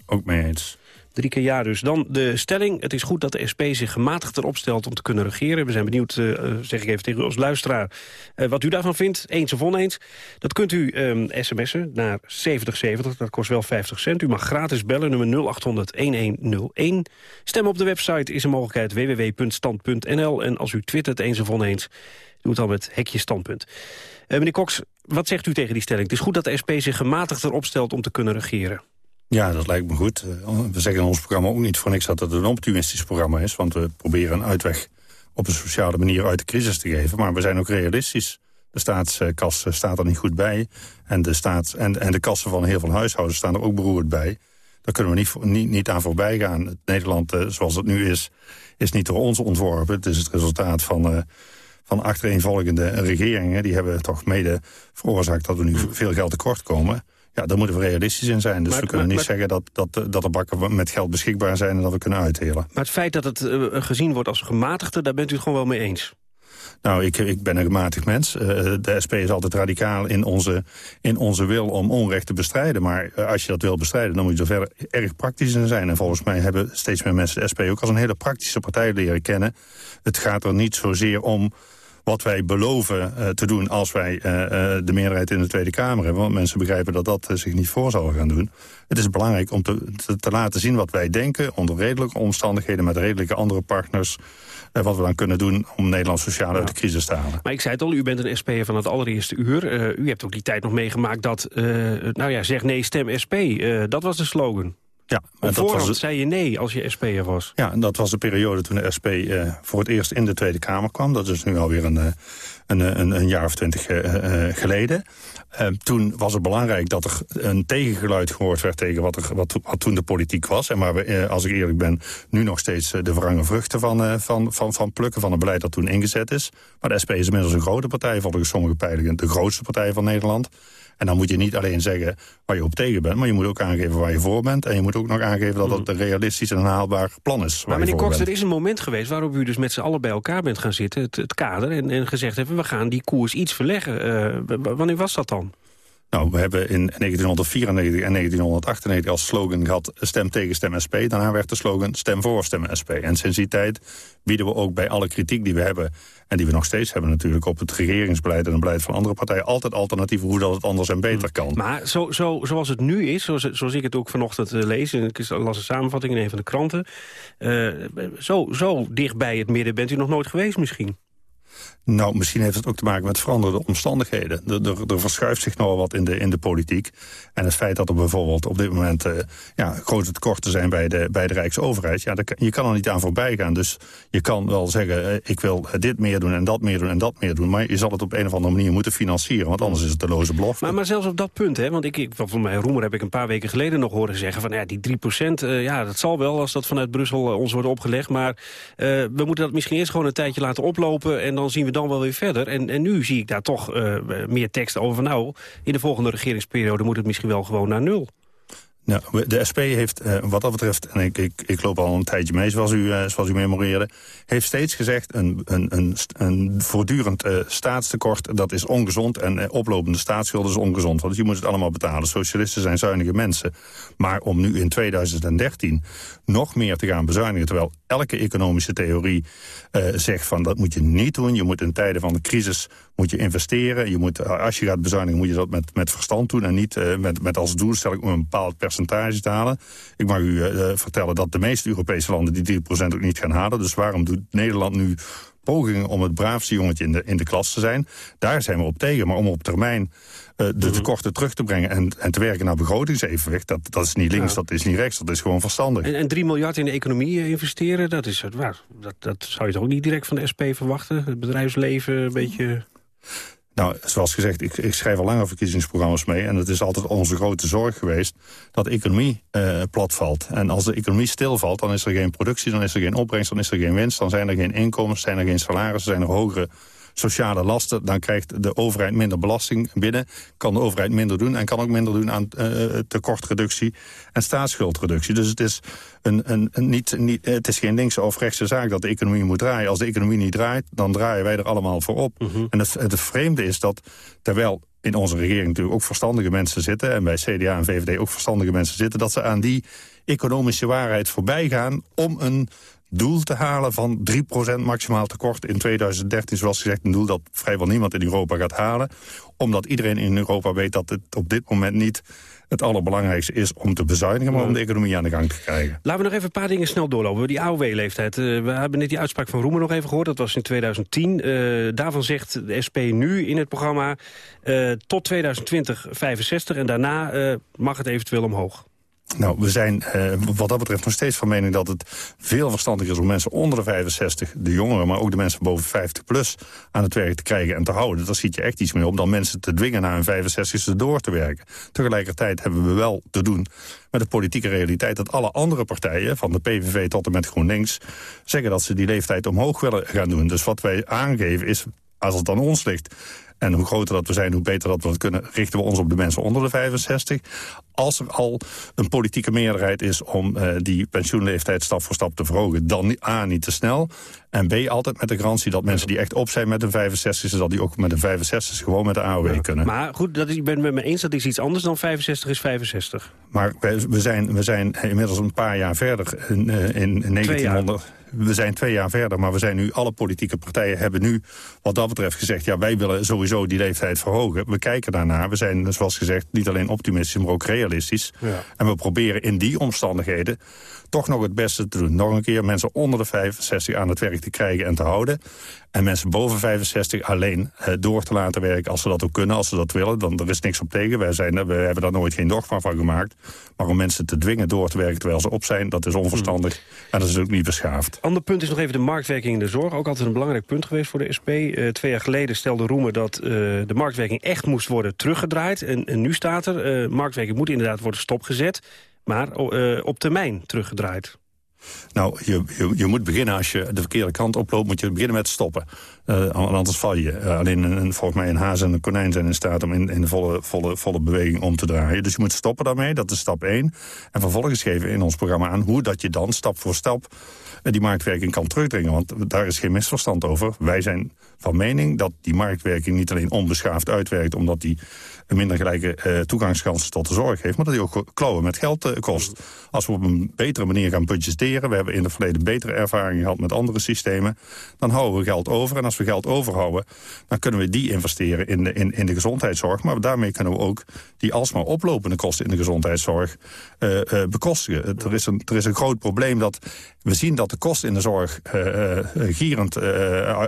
Ook mee eens. Drie keer ja dus. Dan de stelling. Het is goed dat de SP zich gematigder opstelt om te kunnen regeren. We zijn benieuwd, uh, zeg ik even tegen u als luisteraar, uh, wat u daarvan vindt. Eens of oneens. Dat kunt u um, sms'en naar 7070. Dat kost wel 50 cent. U mag gratis bellen, nummer 0800-1101. Stem op de website is een mogelijkheid www.stand.nl. En als u twittert eens of oneens, doe het dan met hekje standpunt. Meneer Cox, wat zegt u tegen die stelling? Het is goed dat de SP zich gematigder opstelt om te kunnen regeren. Ja, dat lijkt me goed. We zeggen in ons programma ook niet voor niks dat het een optimistisch programma is. Want we proberen een uitweg op een sociale manier uit de crisis te geven. Maar we zijn ook realistisch. De staatskas staat er niet goed bij. En de, staats, en, en de kassen van heel veel huishoudens staan er ook beroerd bij. Daar kunnen we niet, niet, niet aan voorbij gaan. Het Nederland, zoals het nu is, is niet door ons ontworpen. Het is het resultaat van... Uh, van achtereenvolgende regeringen. Die hebben toch mede veroorzaakt dat we nu veel geld tekort komen. Ja, daar moeten we realistisch in zijn. Dus maar, we kunnen maar, niet maar, zeggen dat, dat, dat er bakken met geld beschikbaar zijn... en dat we kunnen uitdelen. Maar het feit dat het uh, gezien wordt als gematigde... daar bent u het gewoon wel mee eens? Nou, ik, ik ben een gematigd mens. De SP is altijd radicaal in onze, in onze wil om onrecht te bestrijden. Maar als je dat wil bestrijden, dan moet je er verder erg praktisch in zijn. En volgens mij hebben steeds meer mensen de SP ook als een hele praktische partij leren kennen. Het gaat er niet zozeer om wat wij beloven uh, te doen als wij uh, uh, de meerderheid in de Tweede Kamer hebben. Want mensen begrijpen dat dat zich niet voor zal gaan doen. Het is belangrijk om te, te, te, laten zien wat wij denken... onder redelijke omstandigheden met redelijke andere partners... wat we dan kunnen doen om Nederland sociaal ja. uit de crisis te halen. Maar ik zei het al, u bent een SP'er van het allereerste uur. u hebt ook die tijd nog meegemaakt dat, nou ja, zeg nee, stem SP. dat was de slogan. Ja, Op voorhand het... zei je nee als je SP'er was. Ja, en dat was de periode toen de SP uh, voor het eerst in de Tweede Kamer kwam. Dat is nu alweer een, een, een, een jaar of twintig uh, geleden. toen was het belangrijk dat er een tegengeluid gehoord werd... tegen wat, er, wat, wat toen de politiek was. En waar we, als ik eerlijk ben, nu nog steeds de wrange vruchten van, van, van, van plukken... van het beleid dat toen ingezet is. Maar de SP is inmiddels een grote partij, volgens sommige peilingen... de grootste partij van Nederland. En dan moet je niet alleen zeggen waar je op tegen bent... maar je moet ook aangeven waar je voor bent. En je moet ook nog aangeven dat het een realistisch en haalbaar plan is. Maar meneer Cox, er is een moment geweest waarop u dus met z'n allen bij elkaar bent gaan zitten... het, het kader, en, en gezegd hebben we gaan die koers iets verleggen. Uh, wanneer was dat dan? Nou, we hebben in 1994 en 1998 als slogan gehad stem tegen stem SP. Daarna werd de slogan stem voor stem SP. En sinds die tijd bieden we ook bij alle kritiek die we hebben... en die we nog steeds hebben natuurlijk op het regeringsbeleid... en het beleid van andere partijen altijd alternatieven... hoe dat het anders en beter kan. Maar zo, zo, zoals het nu is, zoals, zoals ik het ook vanochtend uh, lees... en ik las een samenvatting in een van de kranten... Uh, zo, zo dicht bij het midden bent u nog nooit geweest misschien. Nou, misschien heeft het ook te maken met veranderde omstandigheden. Er, er, er verschuift zich nog wat in de, in de politiek. En het feit dat er bijvoorbeeld op dit moment uh, ja, grote tekorten zijn bij de, bij de Rijksoverheid... Ja, je kan er niet aan voorbij gaan. Dus je kan wel zeggen, uh, ik wil dit meer doen en dat meer doen en dat meer doen. Maar je zal het op een of andere manier moeten financieren. Want anders is het de loze belofte. Maar, maar zelfs op dat punt, hè, want ik, ik, van mijn Roemer heb ik een paar weken geleden nog horen zeggen... van ja, die 3 procent, uh, ja, dat zal wel als dat vanuit Brussel ons wordt opgelegd. Maar we moeten dat misschien eerst gewoon een tijdje laten oplopen... en dan zien we dan wel weer verder. En, en nu zie ik daar toch uh, meer tekst over. Nou, in de volgende regeringsperiode moet het misschien wel gewoon naar nul. Nou, de SP heeft uh, wat dat betreft, en ik, ik, ik loop al een tijdje mee zoals u, uh, zoals u memoreerde... heeft steeds gezegd, een, een, een, een voortdurend uh, staatstekort, dat is ongezond... en oplopende staatsschuld is ongezond, want je moet het allemaal betalen. Socialisten zijn zuinige mensen. Maar om nu in 2013 nog meer te gaan bezuinigen... terwijl elke economische theorie zegt van dat moet je niet doen... je moet in tijden van de crisis moet je investeren. Je moet, als je gaat bezuinigen moet je dat met, met verstand doen... en niet met, met als doelstelling om een bepaald percentage te halen. Ik mag u uh, vertellen dat de meeste Europese landen die 3% ook niet gaan halen. Dus waarom doet Nederland nu pogingen om het braafste jongetje in de, in de klas te zijn? Daar zijn we op tegen. Maar om op termijn uh, de tekorten terug te brengen en, en te werken naar begrotingsevenwicht... Dat, dat is niet links, ja. dat is niet rechts, dat is gewoon verstandig. En, en 3 miljard in de economie investeren, dat, is, waar, dat, dat zou je toch ook niet direct van de SP verwachten? Het bedrijfsleven een beetje... Nou, zoals gezegd, ik, ik schrijf al langer verkiezingsprogramma's mee... en het is altijd onze grote zorg geweest dat de economie uh, platvalt. En als de economie stilvalt, dan is er geen productie, dan is er geen opbrengst... dan is er geen winst, dan zijn er geen inkomens, zijn er geen salarissen... zijn er hogere sociale lasten, dan krijgt de overheid minder belasting binnen. Kan de overheid minder doen en kan ook minder doen aan uh, tekortreductie en staatsschuldreductie. Dus het is, een, een, een, niet, niet, het is geen linkse of rechtse zaak dat de economie moet draaien. Als de economie niet draait, dan draaien wij er allemaal voor op. Mhm. En het, het vreemde is dat, terwijl in onze regering natuurlijk ook verstandige mensen zitten... en bij CDA en VVD ook verstandige mensen zitten... dat ze aan die economische waarheid voorbij gaan om een doel te halen van 3% maximaal tekort in 2013. Zoals gezegd, een doel dat vrijwel niemand in Europa gaat halen. Omdat iedereen in Europa weet dat het op dit moment niet het allerbelangrijkste is om te bezuinigen... maar om de economie aan de gang te krijgen. Laten we nog even een paar dingen snel doorlopen. Die AOW-leeftijd. Uh, we hebben net die uitspraak van Roemer nog even gehoord. Dat was in 2010. Uh, eh, daarvan zegt de SP nu in het programma... Uh, tot 2020 65 en daarna mag het eventueel omhoog. Nou, we zijn uh, wat dat betreft nog steeds van mening dat het veel verstandiger is om mensen onder de 65, de jongeren, maar ook de mensen boven 50 plus aan het werk te krijgen en te houden. Daar ziet je echt iets meer op dan mensen te dwingen naar hun 65ste door te werken. Tegelijkertijd hebben we wel te doen met de politieke realiteit dat alle andere partijen, van de PVV tot en met GroenLinks, zeggen dat ze die leeftijd omhoog willen gaan doen. Dus wat wij aangeven is, als het aan ons ligt, en hoe groter dat we zijn, hoe beter dat we het kunnen... richten we ons op de mensen onder de 65. Als er al een politieke meerderheid is om uh, die pensioenleeftijd stap voor stap te verhogen... dan A, niet te snel. En B, altijd met de garantie dat mensen die echt op zijn met een 65... dat die ook met een 65 gewoon met de AOW kunnen. Maar goed, dat is, ik ben het met me eens, dat is iets anders dan 65 is 65. Maar we, zijn, we zijn inmiddels een paar jaar verder in, uh, in 1900 we zijn twee jaar verder, maar we zijn nu, alle politieke partijen hebben nu wat dat betreft gezegd, ja, wij willen sowieso die leeftijd verhogen. We kijken daarnaar. We zijn, zoals gezegd, niet alleen optimistisch, maar ook realistisch. Ja. En we proberen in die omstandigheden toch nog het beste te doen. Nog een keer mensen onder de 65 aan het werk te krijgen en te houden. En mensen boven 65 alleen eh, door te laten werken als ze dat ook kunnen, als ze dat willen. Dan er is niks op tegen. Wij, zijn, we hebben daar nooit geen dogma van gemaakt. Maar om mensen te dwingen door te werken terwijl ze op zijn, dat is onverstandig. Hmm. En dat is ook niet beschaafd. Ander punt is nog even de marktwerking in de zorg. Ook altijd een belangrijk punt geweest voor de SP. Uh, twee jaar geleden stelde Roemer dat uh, de marktwerking echt moest worden teruggedraaid. En, en nu staat er, uh, marktwerking moet inderdaad worden stopgezet maar uh, op termijn teruggedraaid. Nou, je, je, moet beginnen als je de verkeerde kant oploopt... moet je beginnen met stoppen. Uh, anders val je. Uh, alleen een, volgens mij een haas en een konijn zijn in staat... om in, in volle, volle, volle beweging om te draaien. Dus je moet stoppen daarmee, dat is stap 1. En vervolgens geven we in ons programma aan... hoe dat je dan stap voor stap die marktwerking kan terugdringen. Want daar is geen misverstand over. Wij zijn van mening dat die marktwerking niet alleen onbeschaafd uitwerkt... omdat die een minder gelijke uh, toegangskansen tot de zorg heeft... maar dat die ook klauwen met geld uh, kost. Als we op een betere manier gaan budgetteren... we hebben in het verleden betere ervaringen gehad met andere systemen... dan houden we geld over. En als we geld overhouden, dan kunnen we die investeren in de, in, in de gezondheidszorg. Maar daarmee kunnen we ook die alsmaar oplopende kosten in de gezondheidszorg uh, bekostigen. Er is, een, er is een groot probleem dat we zien dat de kosten in de zorg gierend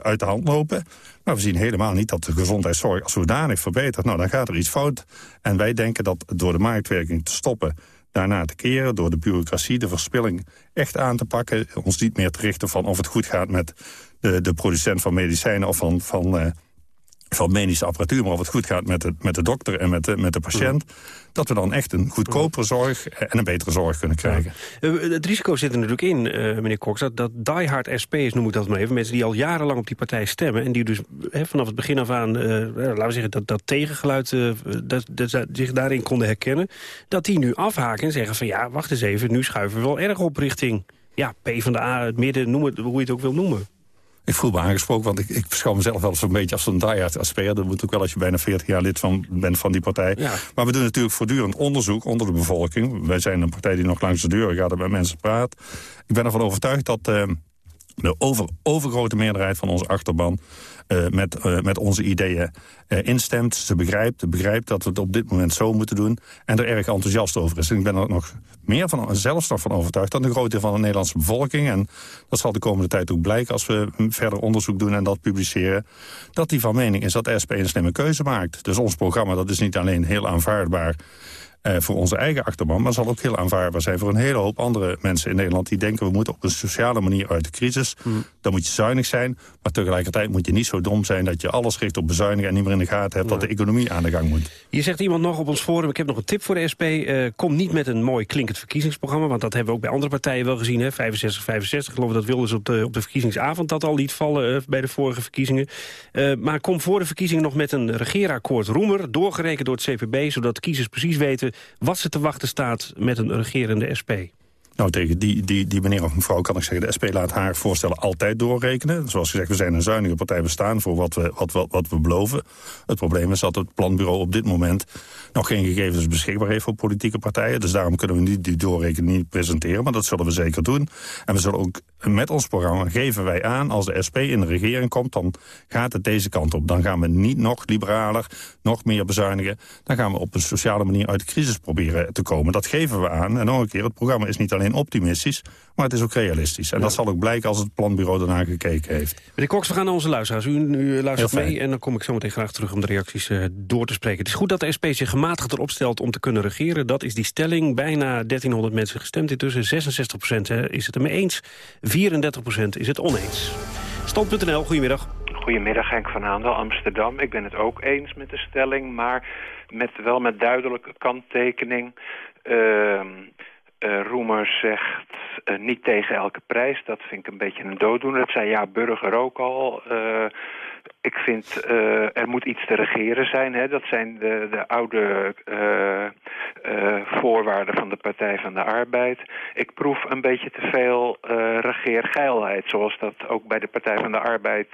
uit de hand lopen... Maar we zien helemaal niet dat de gezondheidszorg als zodanig verbetert. Nou, dan gaat er iets fout. En wij denken dat door de marktwerking te stoppen daarna te keren... door de bureaucratie, de verspilling echt aan te pakken... ons niet meer te richten van of het goed gaat met de, de producent van medicijnen... of van, van, uh, van medische apparatuur, maar of het goed gaat met de, met de dokter en met de, met de patiënt dat we dan echt een goedkopere zorg en een betere zorg kunnen krijgen. Eh, het risico zit er natuurlijk in, uh, meneer Cox, dat, dat diehard SP's, noem ik dat maar even... mensen die al jarenlang op die partij stemmen... en die dus vanaf het begin af aan, uh, laten we zeggen, dat, dat tegengeluid... dat, dat, zich daarin konden herkennen... dat die nu afhaken en zeggen van ja, wacht eens even... nu schuiven we wel erg op richting ja, P van de A, het midden, noem het, hoe je het ook wil noemen. Ik voel me aangesproken, want ik, ik beschouw mezelf wel eens een beetje als een diehard speler. Dat moet ook wel als je bijna 40 jaar lid van, bent van die partij. Maar we doen natuurlijk voortdurend onderzoek onder de bevolking. Wij zijn een partij die nog langs de deuren gaat en met mensen praat. Ik ben ervan overtuigd dat uh, de over, overgrote meerderheid van onze achterban uh, met, uh, met onze ideeën uh, instemt. Ze begrijpt, begrijpt dat we het op dit moment zo moeten doen. En er erg enthousiast over is. En ik ben er nog meer van, zelfs nog van overtuigd dan de grootte van de Nederlandse bevolking. En dat zal de komende tijd ook blijken als we verder onderzoek doen en dat publiceren. Dat die van mening is dat de SP een slimme keuze maakt. Dus ons programma dat is niet alleen heel aanvaardbaar voor onze eigen achterban... maar zal ook heel aanvaardbaar zijn voor een hele hoop andere mensen in Nederland... die denken we moeten op een sociale manier uit de crisis. Mm. Dan moet je zuinig zijn. Maar tegelijkertijd moet je niet zo dom zijn dat je alles richt op bezuinigen... en niet meer in de gaten hebt dat de economie aan de gang moet. Je zegt iemand nog op ons forum, ik heb nog een tip voor de SP. Eh, kom niet met een mooi klinkend verkiezingsprogramma... want dat hebben we ook bij andere partijen wel gezien. Hè? 65, 65, geloof ik dat wilden ze op de, op de verkiezingsavond dat al liet vallen... Uh, bij de vorige verkiezingen. Uh, maar kom voor de verkiezingen nog met een regeerakkoord Roemer... doorgerekend door het CPB, zodat kiezers precies weten... wat ze te wachten staat met een regerende SP. Nou, tegen die, die, die meneer of mevrouw kan ik zeggen... de SP laat haar voorstellen altijd doorrekenen. Zoals gezegd, we zijn een zuinige partij. We staan voor wat we, wat, wat, wat we beloven. Het probleem is dat het planbureau op dit moment... nog geen gegevens beschikbaar heeft voor politieke partijen. Dus daarom kunnen we niet die doorrekening niet presenteren. Maar dat zullen we zeker doen. En we zullen ook met ons programma geven wij aan... als de SP in de regering komt, dan gaat het deze kant op. Dan gaan we niet nog liberaler, nog meer bezuinigen. Dan gaan we op een sociale manier uit de crisis proberen te komen. Dat geven we aan. En nog een keer, het programma is niet alleen optimistisch... maar het is ook realistisch. En dat zal ook blijken als het planbureau daarna gekeken heeft. Meneer Cox, we gaan naar onze luisteraars. U, u luistert mee en dan kom ik zo meteen graag terug om de reacties uh, door te spreken. Het is goed dat de SP zich gematigd erop stelt om te kunnen regeren. Dat is die stelling. Bijna 1300 mensen gestemd intussen. 66 procent is het ermee eens. 34 procent is het oneens. Stand.nl, goedemiddag. Goedemiddag, Henk van Aandel, Amsterdam. Ik ben het ook eens met de stelling, maar met, wel met duidelijke kanttekening. Uh, uh, Roemer zegt uh, niet tegen elke prijs. Dat vind ik een beetje een dooddoener. Dat zei ja, Burger ook al. Uh, ik vind er moet iets te regeren zijn. Hè. Dat zijn de, de oude voorwaarden van de Partij van de Arbeid. Ik proef een beetje te veel regeergeilheid. Zoals dat ook bij de Partij van de Arbeid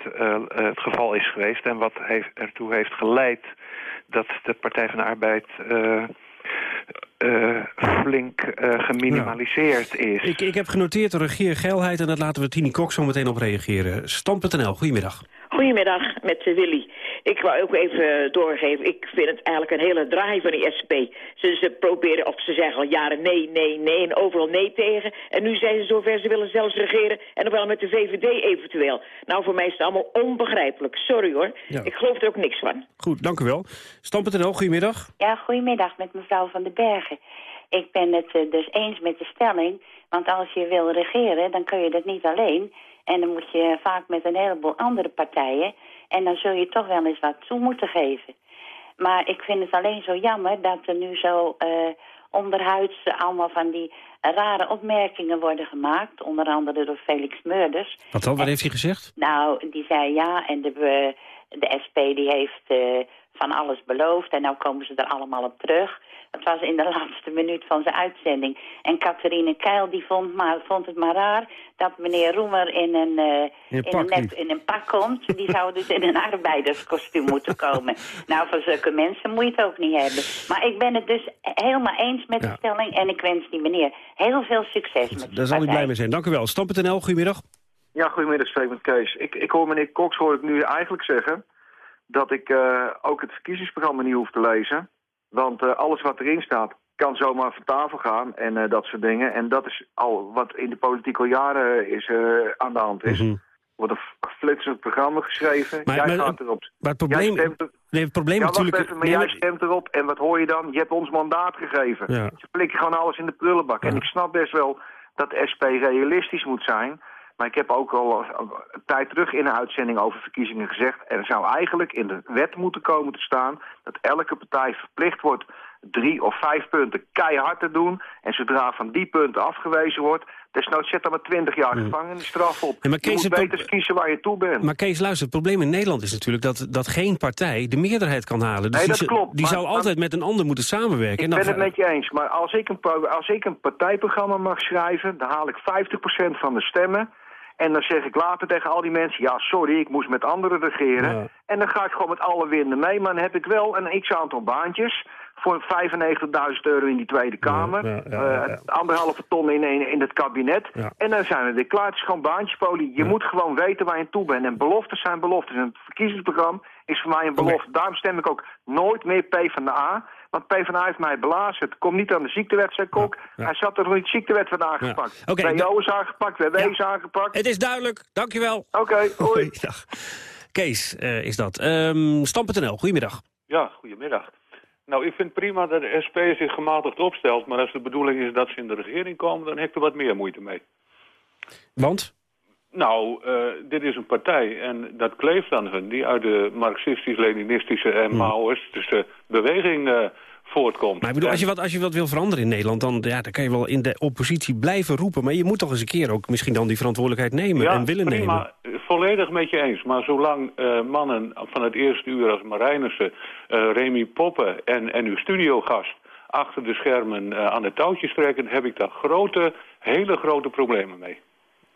het geval is geweest. En wat heeft, ertoe heeft geleid dat de Partij van de Arbeid uh, flink uh, geminimaliseerd is. Ik, ik heb genoteerd de regeergeilheid en dat laten we Tini Kok zo meteen op reageren. Stam.nl, goedemiddag. Goedemiddag, met Willy. Ik wou ook even doorgeven, ik vind het eigenlijk een hele draai van die SP. Ze, ze proberen, of ze zeggen al jaren nee, nee, nee en overal nee tegen. En nu zijn ze zover, ze willen zelfs regeren en nog wel met de VVD eventueel. Nou, voor mij is het allemaal onbegrijpelijk. Sorry hoor, ja. ik geloof er ook niks van. Goed, dank u wel. Stam.nl, goedemiddag. Ja, goedemiddag met mevrouw Van den Bergen. Ik ben het uh, dus eens met de stelling, want als je wil regeren, dan kun je dat niet alleen... En dan moet je vaak met een heleboel andere partijen. En dan zul je toch wel eens wat toe moeten geven. Maar ik vind het alleen zo jammer dat er nu zo uh, onderhuids allemaal van die rare opmerkingen worden gemaakt. Onder andere door Felix Meurders. Wat dan? Wat heeft hij gezegd? Nou, die zei ja en de, de SP die heeft uh, van alles beloofd. En nou komen ze er allemaal op terug. Het was in de <laughs> laatste minuut van zijn uitzending. En Catharine Keil die vond, maar, vond het maar raar dat meneer Roemer in een, uh, in, een, in, een in een pak komt. Die zou dus in een <laughs> arbeiderskostuum moeten komen. Nou, voor zulke mensen moet je het ook niet hebben. Maar ik ben het dus helemaal eens met de stelling. En ik wens die meneer heel veel succes met Daar zal ik blij mee zijn. Dank u wel. Stam.nl, goedemiddag. Ja, goedemiddag, spreek met Kees. Ik, ik hoor meneer Cox hoor ik nu eigenlijk zeggen dat ik uh, ook het verkiezingsprogramma niet hoef te lezen. Want uh, alles wat erin staat kan zomaar van tafel gaan en uh, dat soort dingen. En dat is al wat in de politiek al jaren is, aan de hand is. Mm -hmm. Wordt een flitsend programma geschreven. Maar, jij maar, gaat erop. Maar het probleem, jij stemt, nee, het probleem ja, natuurlijk... Even, maar nee, jij stemt erop en wat hoor je dan? Je hebt ons mandaat gegeven. Ja. Je plikt gewoon alles in de prullenbak. Ja. En ik snap best wel dat SP realistisch moet zijn... Maar ik heb ook al een tijd terug in een uitzending over verkiezingen gezegd... er zou eigenlijk in de wet moeten komen te staan... dat elke partij verplicht wordt drie of vijf punten keihard te doen... en zodra van die punten afgewezen wordt... desnoods zet dan maar twintig jaar gevangenisstraf op. Ja, maar je Kees, moet het beter kiezen waar je toe bent. Maar Kees, luister, het probleem in Nederland is natuurlijk... dat, dat geen partij de meerderheid kan halen. Dus Nee, dat die, klopt, die maar- zou maar- altijd met een ander moeten samenwerken. Ik en dan ben het met je eens, maar als ik, een, als ik een partijprogramma mag schrijven... dan haal ik 50% van de stemmen... En dan zeg ik later tegen al die mensen... ja, sorry, ik moest met anderen regeren. Ja. En dan ga ik gewoon met alle winden mee. Maar dan heb ik wel een x-aantal baantjes... voor 95.000 euro in die Tweede Kamer. ja, ja, eh, anderhalve ton in, in, in het kabinet. En dan zijn we weer klaar. Het is gewoon baantjespolie. Je moet gewoon weten waar je aan toe bent. En beloftes zijn beloftes. En het verkiezingsprogramma is voor mij een belofte. Daarom stem ik ook nooit meer P van de A. Want PvdA heeft mij blazen. Het komt niet aan de ziektewet, zei Kok. Hij zat er nog niet ziekte werd aangepakt. Oké, WO is aangepakt, WW is aangepakt. Het is duidelijk, dankjewel. Oké, <laughs> hoi. Dag. Kees eh, is dat. Ehm Stam.nl, goedemiddag. Ja, goedemiddag. Nou, ik vind prima dat de SP zich gematigd opstelt... maar als de bedoeling is dat ze in de regering komen... dan heb ik er wat meer moeite mee. Want? Nou, uh, dit is een partij en dat kleeft aan hun... die uit de marxistisch-leninistische en Hmm. maoïstische beweging uh, voortkomt. Maar ik bedoel, als je, wat, als je wat wil veranderen in Nederland... Dan, ja, dan kan je wel in de oppositie blijven roepen. Maar je moet toch eens een keer ook misschien dan die verantwoordelijkheid nemen... ja, en willen prima, nemen. volledig met je eens. Maar zolang uh, mannen van het eerste uur als Marijnissen... Remy Poppen en, en uw studiogast achter de schermen aan de touwtjes trekken... heb ik daar grote, hele grote problemen mee.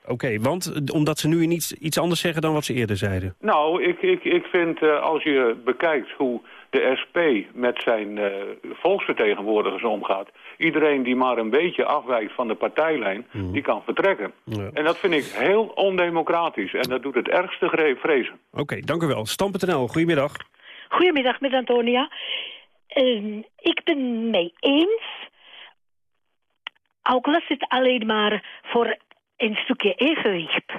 Oké, okay, want omdat ze nu iets, iets anders zeggen dan wat ze eerder zeiden? Nou, ik, ik, ik vind uh, als je bekijkt hoe de SP met zijn uh, volksvertegenwoordigers omgaat... iedereen die maar een beetje afwijkt van de partijlijn, mm. die kan vertrekken. Ja. En dat vind ik heel ondemocratisch en dat doet het ergste vrezen. Oké, okay, dank u wel. Stam.nl, goedemiddag. Goedemiddag, met Antonia. Uh, ik ben mee eens... Ook was het alleen maar voor een stukje evenwicht.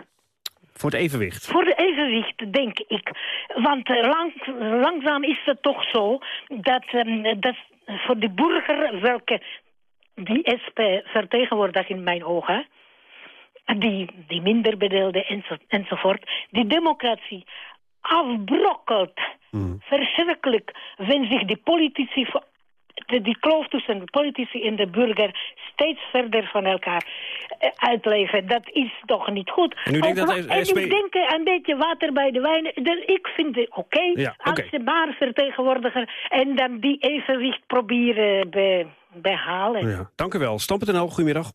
Voor het evenwicht? Voor het evenwicht, denk ik. Want uh, lang, langzaam is het toch zo dat, um, dat voor de burger, welke die SP vertegenwoordigt in mijn ogen, die, die minder bedeelde enzo, enzovoort, die democratie afbrokkelt. Mm. Verschrikkelijk, wenn zich die politici de, die kloof tussen de politici en de burger steeds verder van elkaar uh, uitleven. Dat is toch niet goed. En, u denkt Ook, dat en SP... ik denk een beetje water bij de wijn. Dus ik vind het oké okay, ja, als okay. ze maar vertegenwoordigen en dan die evenwicht proberen be, behalen. Ja. Dank u wel. Stam.nl, goedemiddag.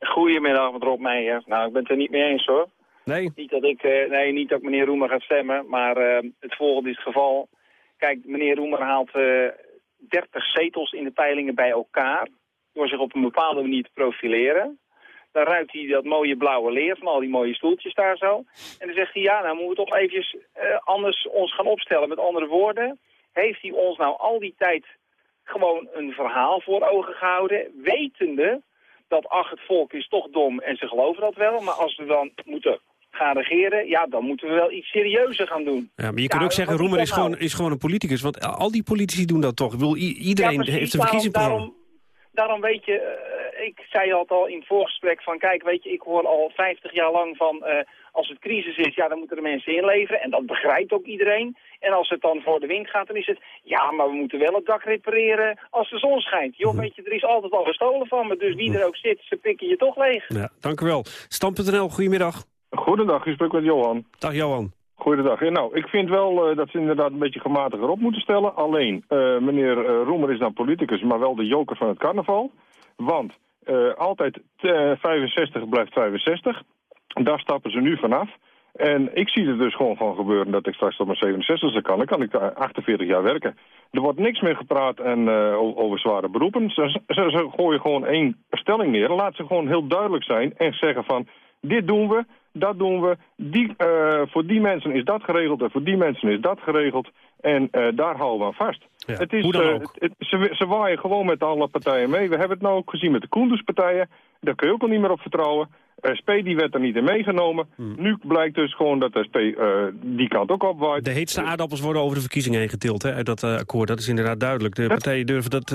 Goedemiddag, met Rob Meijer. Nou, ik ben het er niet mee eens hoor. Nee? Niet dat ik, uh, nee, niet dat ik meneer Roemer gaat stemmen, maar uh, het volgende is het geval. Kijk, meneer Roemer haalt... 30 zetels in de peilingen bij elkaar... door zich op een bepaalde manier te profileren. Dan ruikt hij dat mooie blauwe leer van al die mooie stoeltjes daar zo. En dan zegt hij, ja, nou moeten we toch eventjes uh, anders ons gaan opstellen. Met andere woorden, heeft hij ons nou al die tijd gewoon een verhaal voor ogen gehouden... wetende dat, ach, het volk is toch dom en ze geloven dat wel... maar als we dan moeten gaan regeren, ja, dan moeten we wel iets serieuzer gaan doen. Ja, maar je kunt ook zeggen, Roemer is nou? gewoon, is gewoon een politicus. Want al die politici doen dat toch. Ik Wil, iedereen ja, heeft een verkiezingsprogramma. Daarom, daarom weet je, uh, ik zei al al in het voorgesprek van... kijk, weet je, ik hoor al 50 jaar lang van... Uh, als het crisis is, ja, dan moeten de mensen inleveren. En dat begrijpt ook iedereen. En als het dan voor de wind gaat, dan is het... ja, maar we moeten wel het dak repareren als de zon schijnt. Joh, weet je, er is altijd al gestolen van me. Dus wie er ook zit, ze pikken je toch leeg. Ja, dank u wel. Stam.nl, goedemiddag. Goedendag, u spreekt met Johan. Dag Johan. Goedendag. Nou, ik vind wel uh, dat ze inderdaad een beetje gematiger op moeten stellen. Alleen, uh, meneer uh, Roemer is dan politicus, maar wel de joker van het carnaval. Want altijd 65 blijft 65. Daar stappen ze nu vanaf. En ik zie er dus gewoon van gebeuren dat ik straks tot mijn 67e kan. Dan kan ik daar 48 jaar werken. Er wordt niks meer gepraat en, over zware beroepen. Ze, ze, ze gooien gewoon één stelling neer. Laat ze gewoon heel duidelijk zijn en zeggen van... dit doen we, dat doen we. Die, uh, voor die mensen is dat geregeld en voor die mensen is dat geregeld. En uh, daar houden we aan vast. Ja, het is, hoe dan uh, ook. Het, ze, ze waaien gewoon met alle partijen mee. We hebben het nou ook gezien met de Koenderspartijen. Daar kun je ook al niet meer op vertrouwen. SP die werd er niet in meegenomen. Hmm. Nu blijkt dus gewoon dat SP die kant ook opwaait. De heetste aardappels worden over de verkiezingen heen getild hè, uit dat akkoord. Dat is inderdaad duidelijk. De partijen durven dat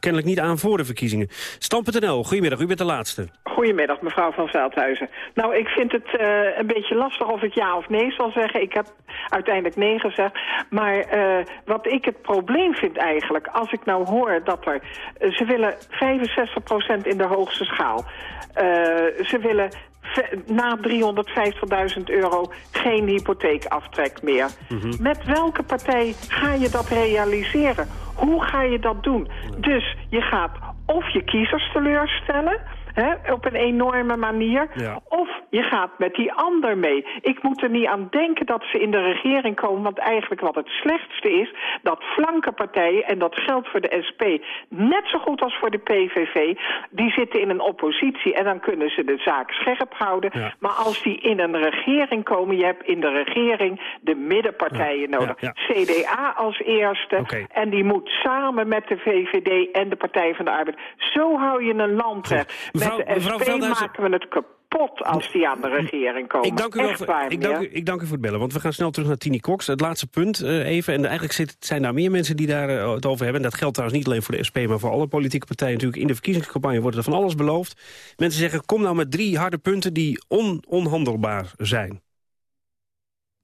kennelijk niet aan voor de verkiezingen. Stam.nl, goedemiddag, u bent de laatste. Goedemiddag, mevrouw van Veldhuizen. Nou, ik vind het uh, een beetje lastig of ik ja of nee zal zeggen. Ik heb uiteindelijk nee gezegd. Maar uh, wat ik het probleem vind eigenlijk... als ik nou hoor dat er... Uh, ze willen 65% in de hoogste schaal. Ze willen na 350.000 euro geen hypotheekaftrek meer. Mm -hmm. Met welke partij ga je dat realiseren? Hoe ga je dat doen? Dus je gaat of je kiezers teleurstellen... Hè, op een enorme manier. Ja. Of je gaat met die ander mee. Ik moet er niet aan denken dat ze in de regering komen. Want eigenlijk wat het slechtste is... dat flanke partijen, en dat geldt voor de SP... net zo goed als voor de PVV... die zitten in een oppositie en dan kunnen ze de zaak scherp houden. Ja. Maar als die in een regering komen... je hebt in de regering de middenpartijen Ja, nodig. ja, CDA als eerste. En die moet samen met de VVD en de Partij van de Arbeid... zo hou je een land weg. Mevrouw- met de SP Veldhuizen- maken we het kapot. als die aan de regering komen. Ik dank, u wel voor, waar, ik, dank u, ik dank u voor het bellen, want we gaan snel terug naar Tini Cox. Het laatste punt eh, even. En eigenlijk zit, zijn daar meer mensen die daar eh, het over hebben. En dat geldt trouwens niet alleen voor de SP, maar voor alle politieke partijen. Natuurlijk in de verkiezingscampagne wordt er van alles beloofd. Mensen zeggen, kom nou met drie harde punten die on, onhandelbaar zijn.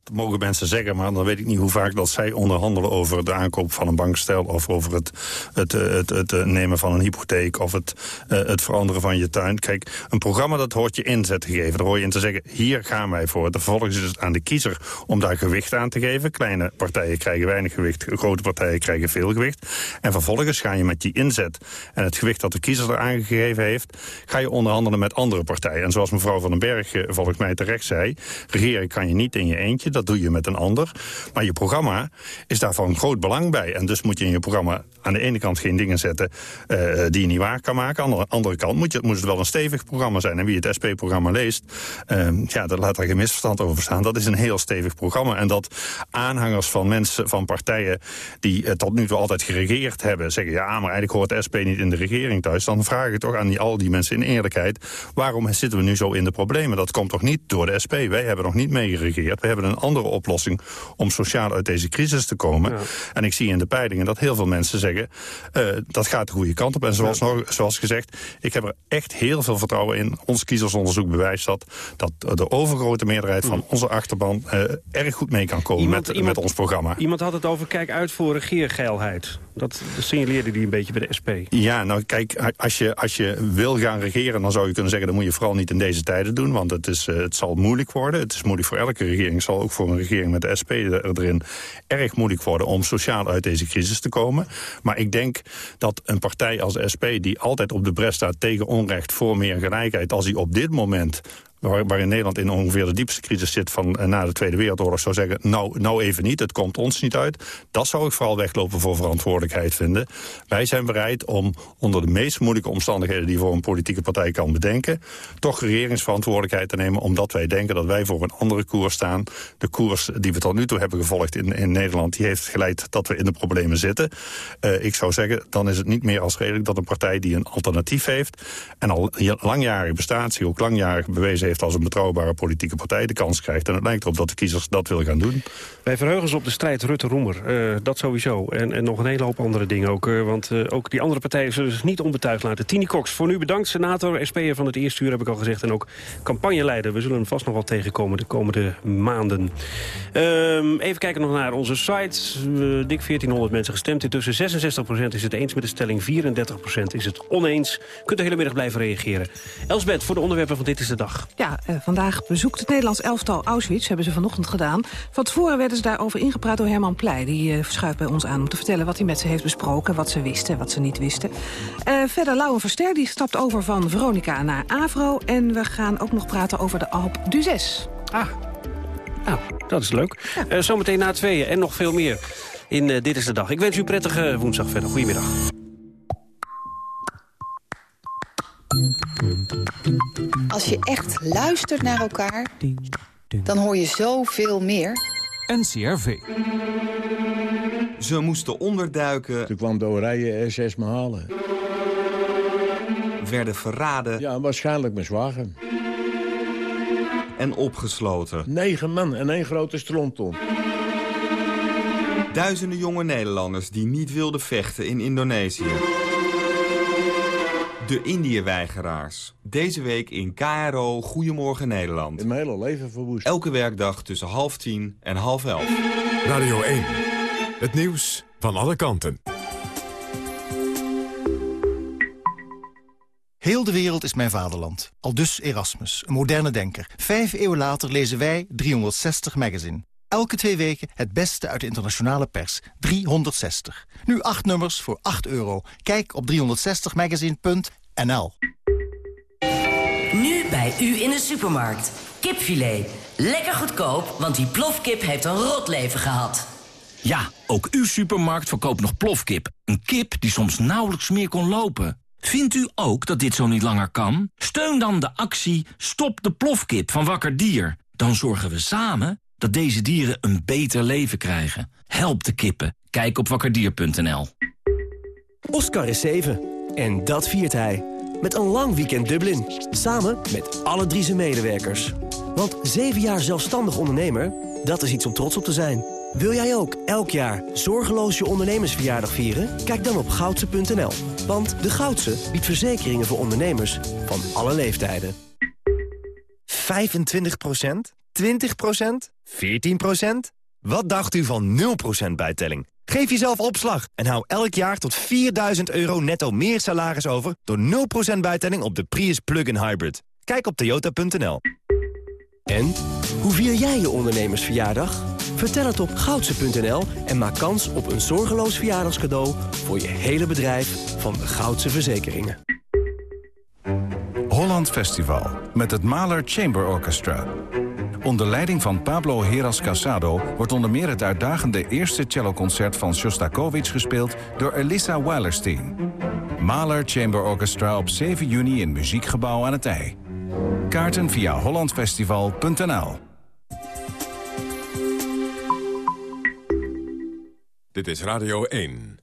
Dat mogen mensen zeggen, maar dan weet ik niet hoe vaak dat zij onderhandelen over de aankoop van een bankstel of over het, het, het, het, eh, nemen van een hypotheek of het, eh, het veranderen van je tuin. Kijk, een programma dat hoort je inzet te geven. Daar hoor je in te zeggen, hier gaan wij voor. Vervolgens is het aan de kiezer om daar gewicht aan te geven. Kleine partijen krijgen weinig gewicht, grote partijen krijgen veel gewicht. En vervolgens ga je met die inzet en het gewicht dat de kiezer er aangegeven heeft, ga je onderhandelen met andere partijen. En zoals mevrouw Van den Berg eh, volgens mij terecht zei, regeren kan je niet in je eentje, dat doe je met een ander. Maar je programma is daar van groot belang bij. En dus moet je in je programma aan de ene kant geen dingen zetten eh, die je niet waar kan maken. Aan de andere kant moet, je, moet het wel een stevig programma zijn. En wie het SP-programma leest, eh, ja, dat laat daar geen misverstand over staan. Dat is een heel stevig programma. En dat aanhangers van mensen, van partijen die eh, tot nu toe altijd geregeerd hebben, zeggen ja, maar eigenlijk hoort de SP niet in de regering thuis. Dan vraag ik toch aan die, al die mensen in eerlijkheid, waarom zitten we nu zo in de problemen? Dat komt toch niet door de SP? Wij hebben nog niet meegeregeerd. We hebben een andere oplossing om sociaal uit deze crisis te komen. En ik zie in de peilingen dat heel veel mensen zeggen... eh, dat gaat de goede kant op. En zoals, nog, zoals gezegd, ik heb er echt heel veel vertrouwen in. Ons kiezersonderzoek bewijst dat... dat de overgrote meerderheid van onze achterban... eh, erg goed mee kan komen Iemand- met, iemand- met ons programma. Iemand had het over, kijk uit voor regeergeilheid. Dat signaleerde die een beetje bij de SP. Ja, nou kijk, als je, als je wil gaan regeren... dan zou je kunnen zeggen, dat moet je vooral niet in deze tijden doen. Want het, is, eh, het zal moeilijk worden. Het is moeilijk voor elke regering. Het zal ook voor een regering met de SP er- erin erg moeilijk worden... om sociaal uit deze crisis te komen. Maar ik denk dat een partij als de SP... die altijd op de bres staat tegen onrecht voor meer gelijkheid... als die op dit moment waar- waarin Nederland in ongeveer de diepste crisis zit van eh, na de Tweede Wereldoorlog, zou zeggen, nou, nou even niet, het komt ons niet uit. Dat zou ik vooral weglopen voor verantwoordelijkheid vinden. Wij zijn bereid om onder de meest moeilijke omstandigheden die voor een politieke partij kan bedenken, toch regeringsverantwoordelijkheid te nemen, omdat wij denken dat wij voor een andere koers staan. De koers die we tot nu toe hebben gevolgd in, in Nederland, die heeft geleid dat we in de problemen zitten. Eh, ik zou zeggen, dan is het niet meer als redelijk dat een partij die een alternatief heeft en al langjarig bestaat, zich ook langjarig bewezen heeft als een betrouwbare politieke partij, de kans krijgt. En het lijkt erop dat de kiezers dat willen gaan doen. Wij verheugen ons op de strijd Rutte-Roemer. Eh, dat sowieso. En, en nog een hele hoop andere dingen ook. eh, want eh, ook die andere partijen zullen zich niet onbetuigd laten. Tini Cox, voor nu bedankt. Senator, SP'er van het eerste uur heb ik al gezegd. En ook campagneleider. We zullen hem vast nog wel tegenkomen de komende maanden. Ehm, even kijken nog naar onze site. Dik 1400 mensen gestemd. Intussen 66% is het eens met de stelling. 34% is het oneens. Kunt de hele middag blijven reageren. Elsbeth, voor de onderwerpen van Dit is de Dag. Ja, eh, vandaag bezoekt het Nederlands elftal Auschwitz, hebben ze vanochtend gedaan. Van tevoren werden ze daarover ingepraat door Herman Pleij. Die eh, verschuift bij ons aan om te vertellen wat hij met ze heeft besproken... wat ze wisten, wat ze niet wisten. Eh, verder Lauwe Verster, die stapt over van Veronica naar Avro. En we gaan ook nog praten over de Alp d'Huez. Ah, nou, dat is leuk. Eh, zometeen na tweeën en nog veel meer in eh, Dit is de Dag. Ik wens u een prettige woensdag verder. Goedemiddag. Als je echt luistert naar elkaar, dan hoor je zoveel meer. NCRV. Ze moesten onderduiken. Toen kwam de Oranje SS me halen. Werden verraden. Ja, waarschijnlijk mijn zwager. En opgesloten. Negen man en één grote stronton. Duizenden jonge Nederlanders die niet wilden vechten in Indonesië. De Indiëweigeraars. Deze week in KRO Goedemorgen Nederland. In mijn hele leven verwoest. Elke werkdag tussen half tien en half elf. Radio 1. Het nieuws van alle kanten. Heel de wereld is mijn vaderland. Aldus Erasmus, een moderne denker. Vijf eeuwen later lezen wij 360 Magazine. Elke twee weken het beste uit de internationale pers. 360. Nu acht nummers voor 8 euro. Kijk op 360magazine.nl Nu bij u in de supermarkt. Kipfilet. Lekker goedkoop, want die plofkip heeft een rot leven gehad. Ja, ook uw supermarkt verkoopt nog plofkip. Een kip die soms nauwelijks meer kon lopen. Vindt u ook dat dit zo niet langer kan? Steun dan de actie Stop de plofkip van Wakker Dier. Dan zorgen we samen dat deze dieren een beter leven krijgen. Help de kippen. Kijk op wakkerdier.nl. Oscar is 7. En dat viert hij. met een lang weekend Dublin. Samen met alle drie zijn medewerkers. Want 7 jaar zelfstandig ondernemer, dat is iets om trots op te zijn. Wil jij ook elk jaar zorgeloos je ondernemersverjaardag vieren? Kijk dan op goudse.nl. Want de Goudse biedt verzekeringen voor ondernemers van alle leeftijden. 25 20% 14% Wat dacht u van 0% bijtelling? Geef jezelf opslag en hou elk jaar tot 4000 euro netto meer salaris over... door 0% bijtelling op de Prius Plug-in Hybrid. Kijk op toyota.nl. En, hoe vier jij je ondernemersverjaardag? Vertel het op goudse.nl en maak kans op een zorgeloos verjaardagscadeau... voor je hele bedrijf van de Goudse Verzekeringen. Holland Festival met het Mahler Chamber Orchestra. Onder leiding van Pablo Heras Casado wordt onder meer het uitdagende eerste celloconcert van Shostakovich gespeeld door Elissa Weilerstein. Mahler Chamber Orchestra op 7 juni in Muziekgebouw aan het IJ. Kaarten via hollandfestival.nl Dit is Radio 1.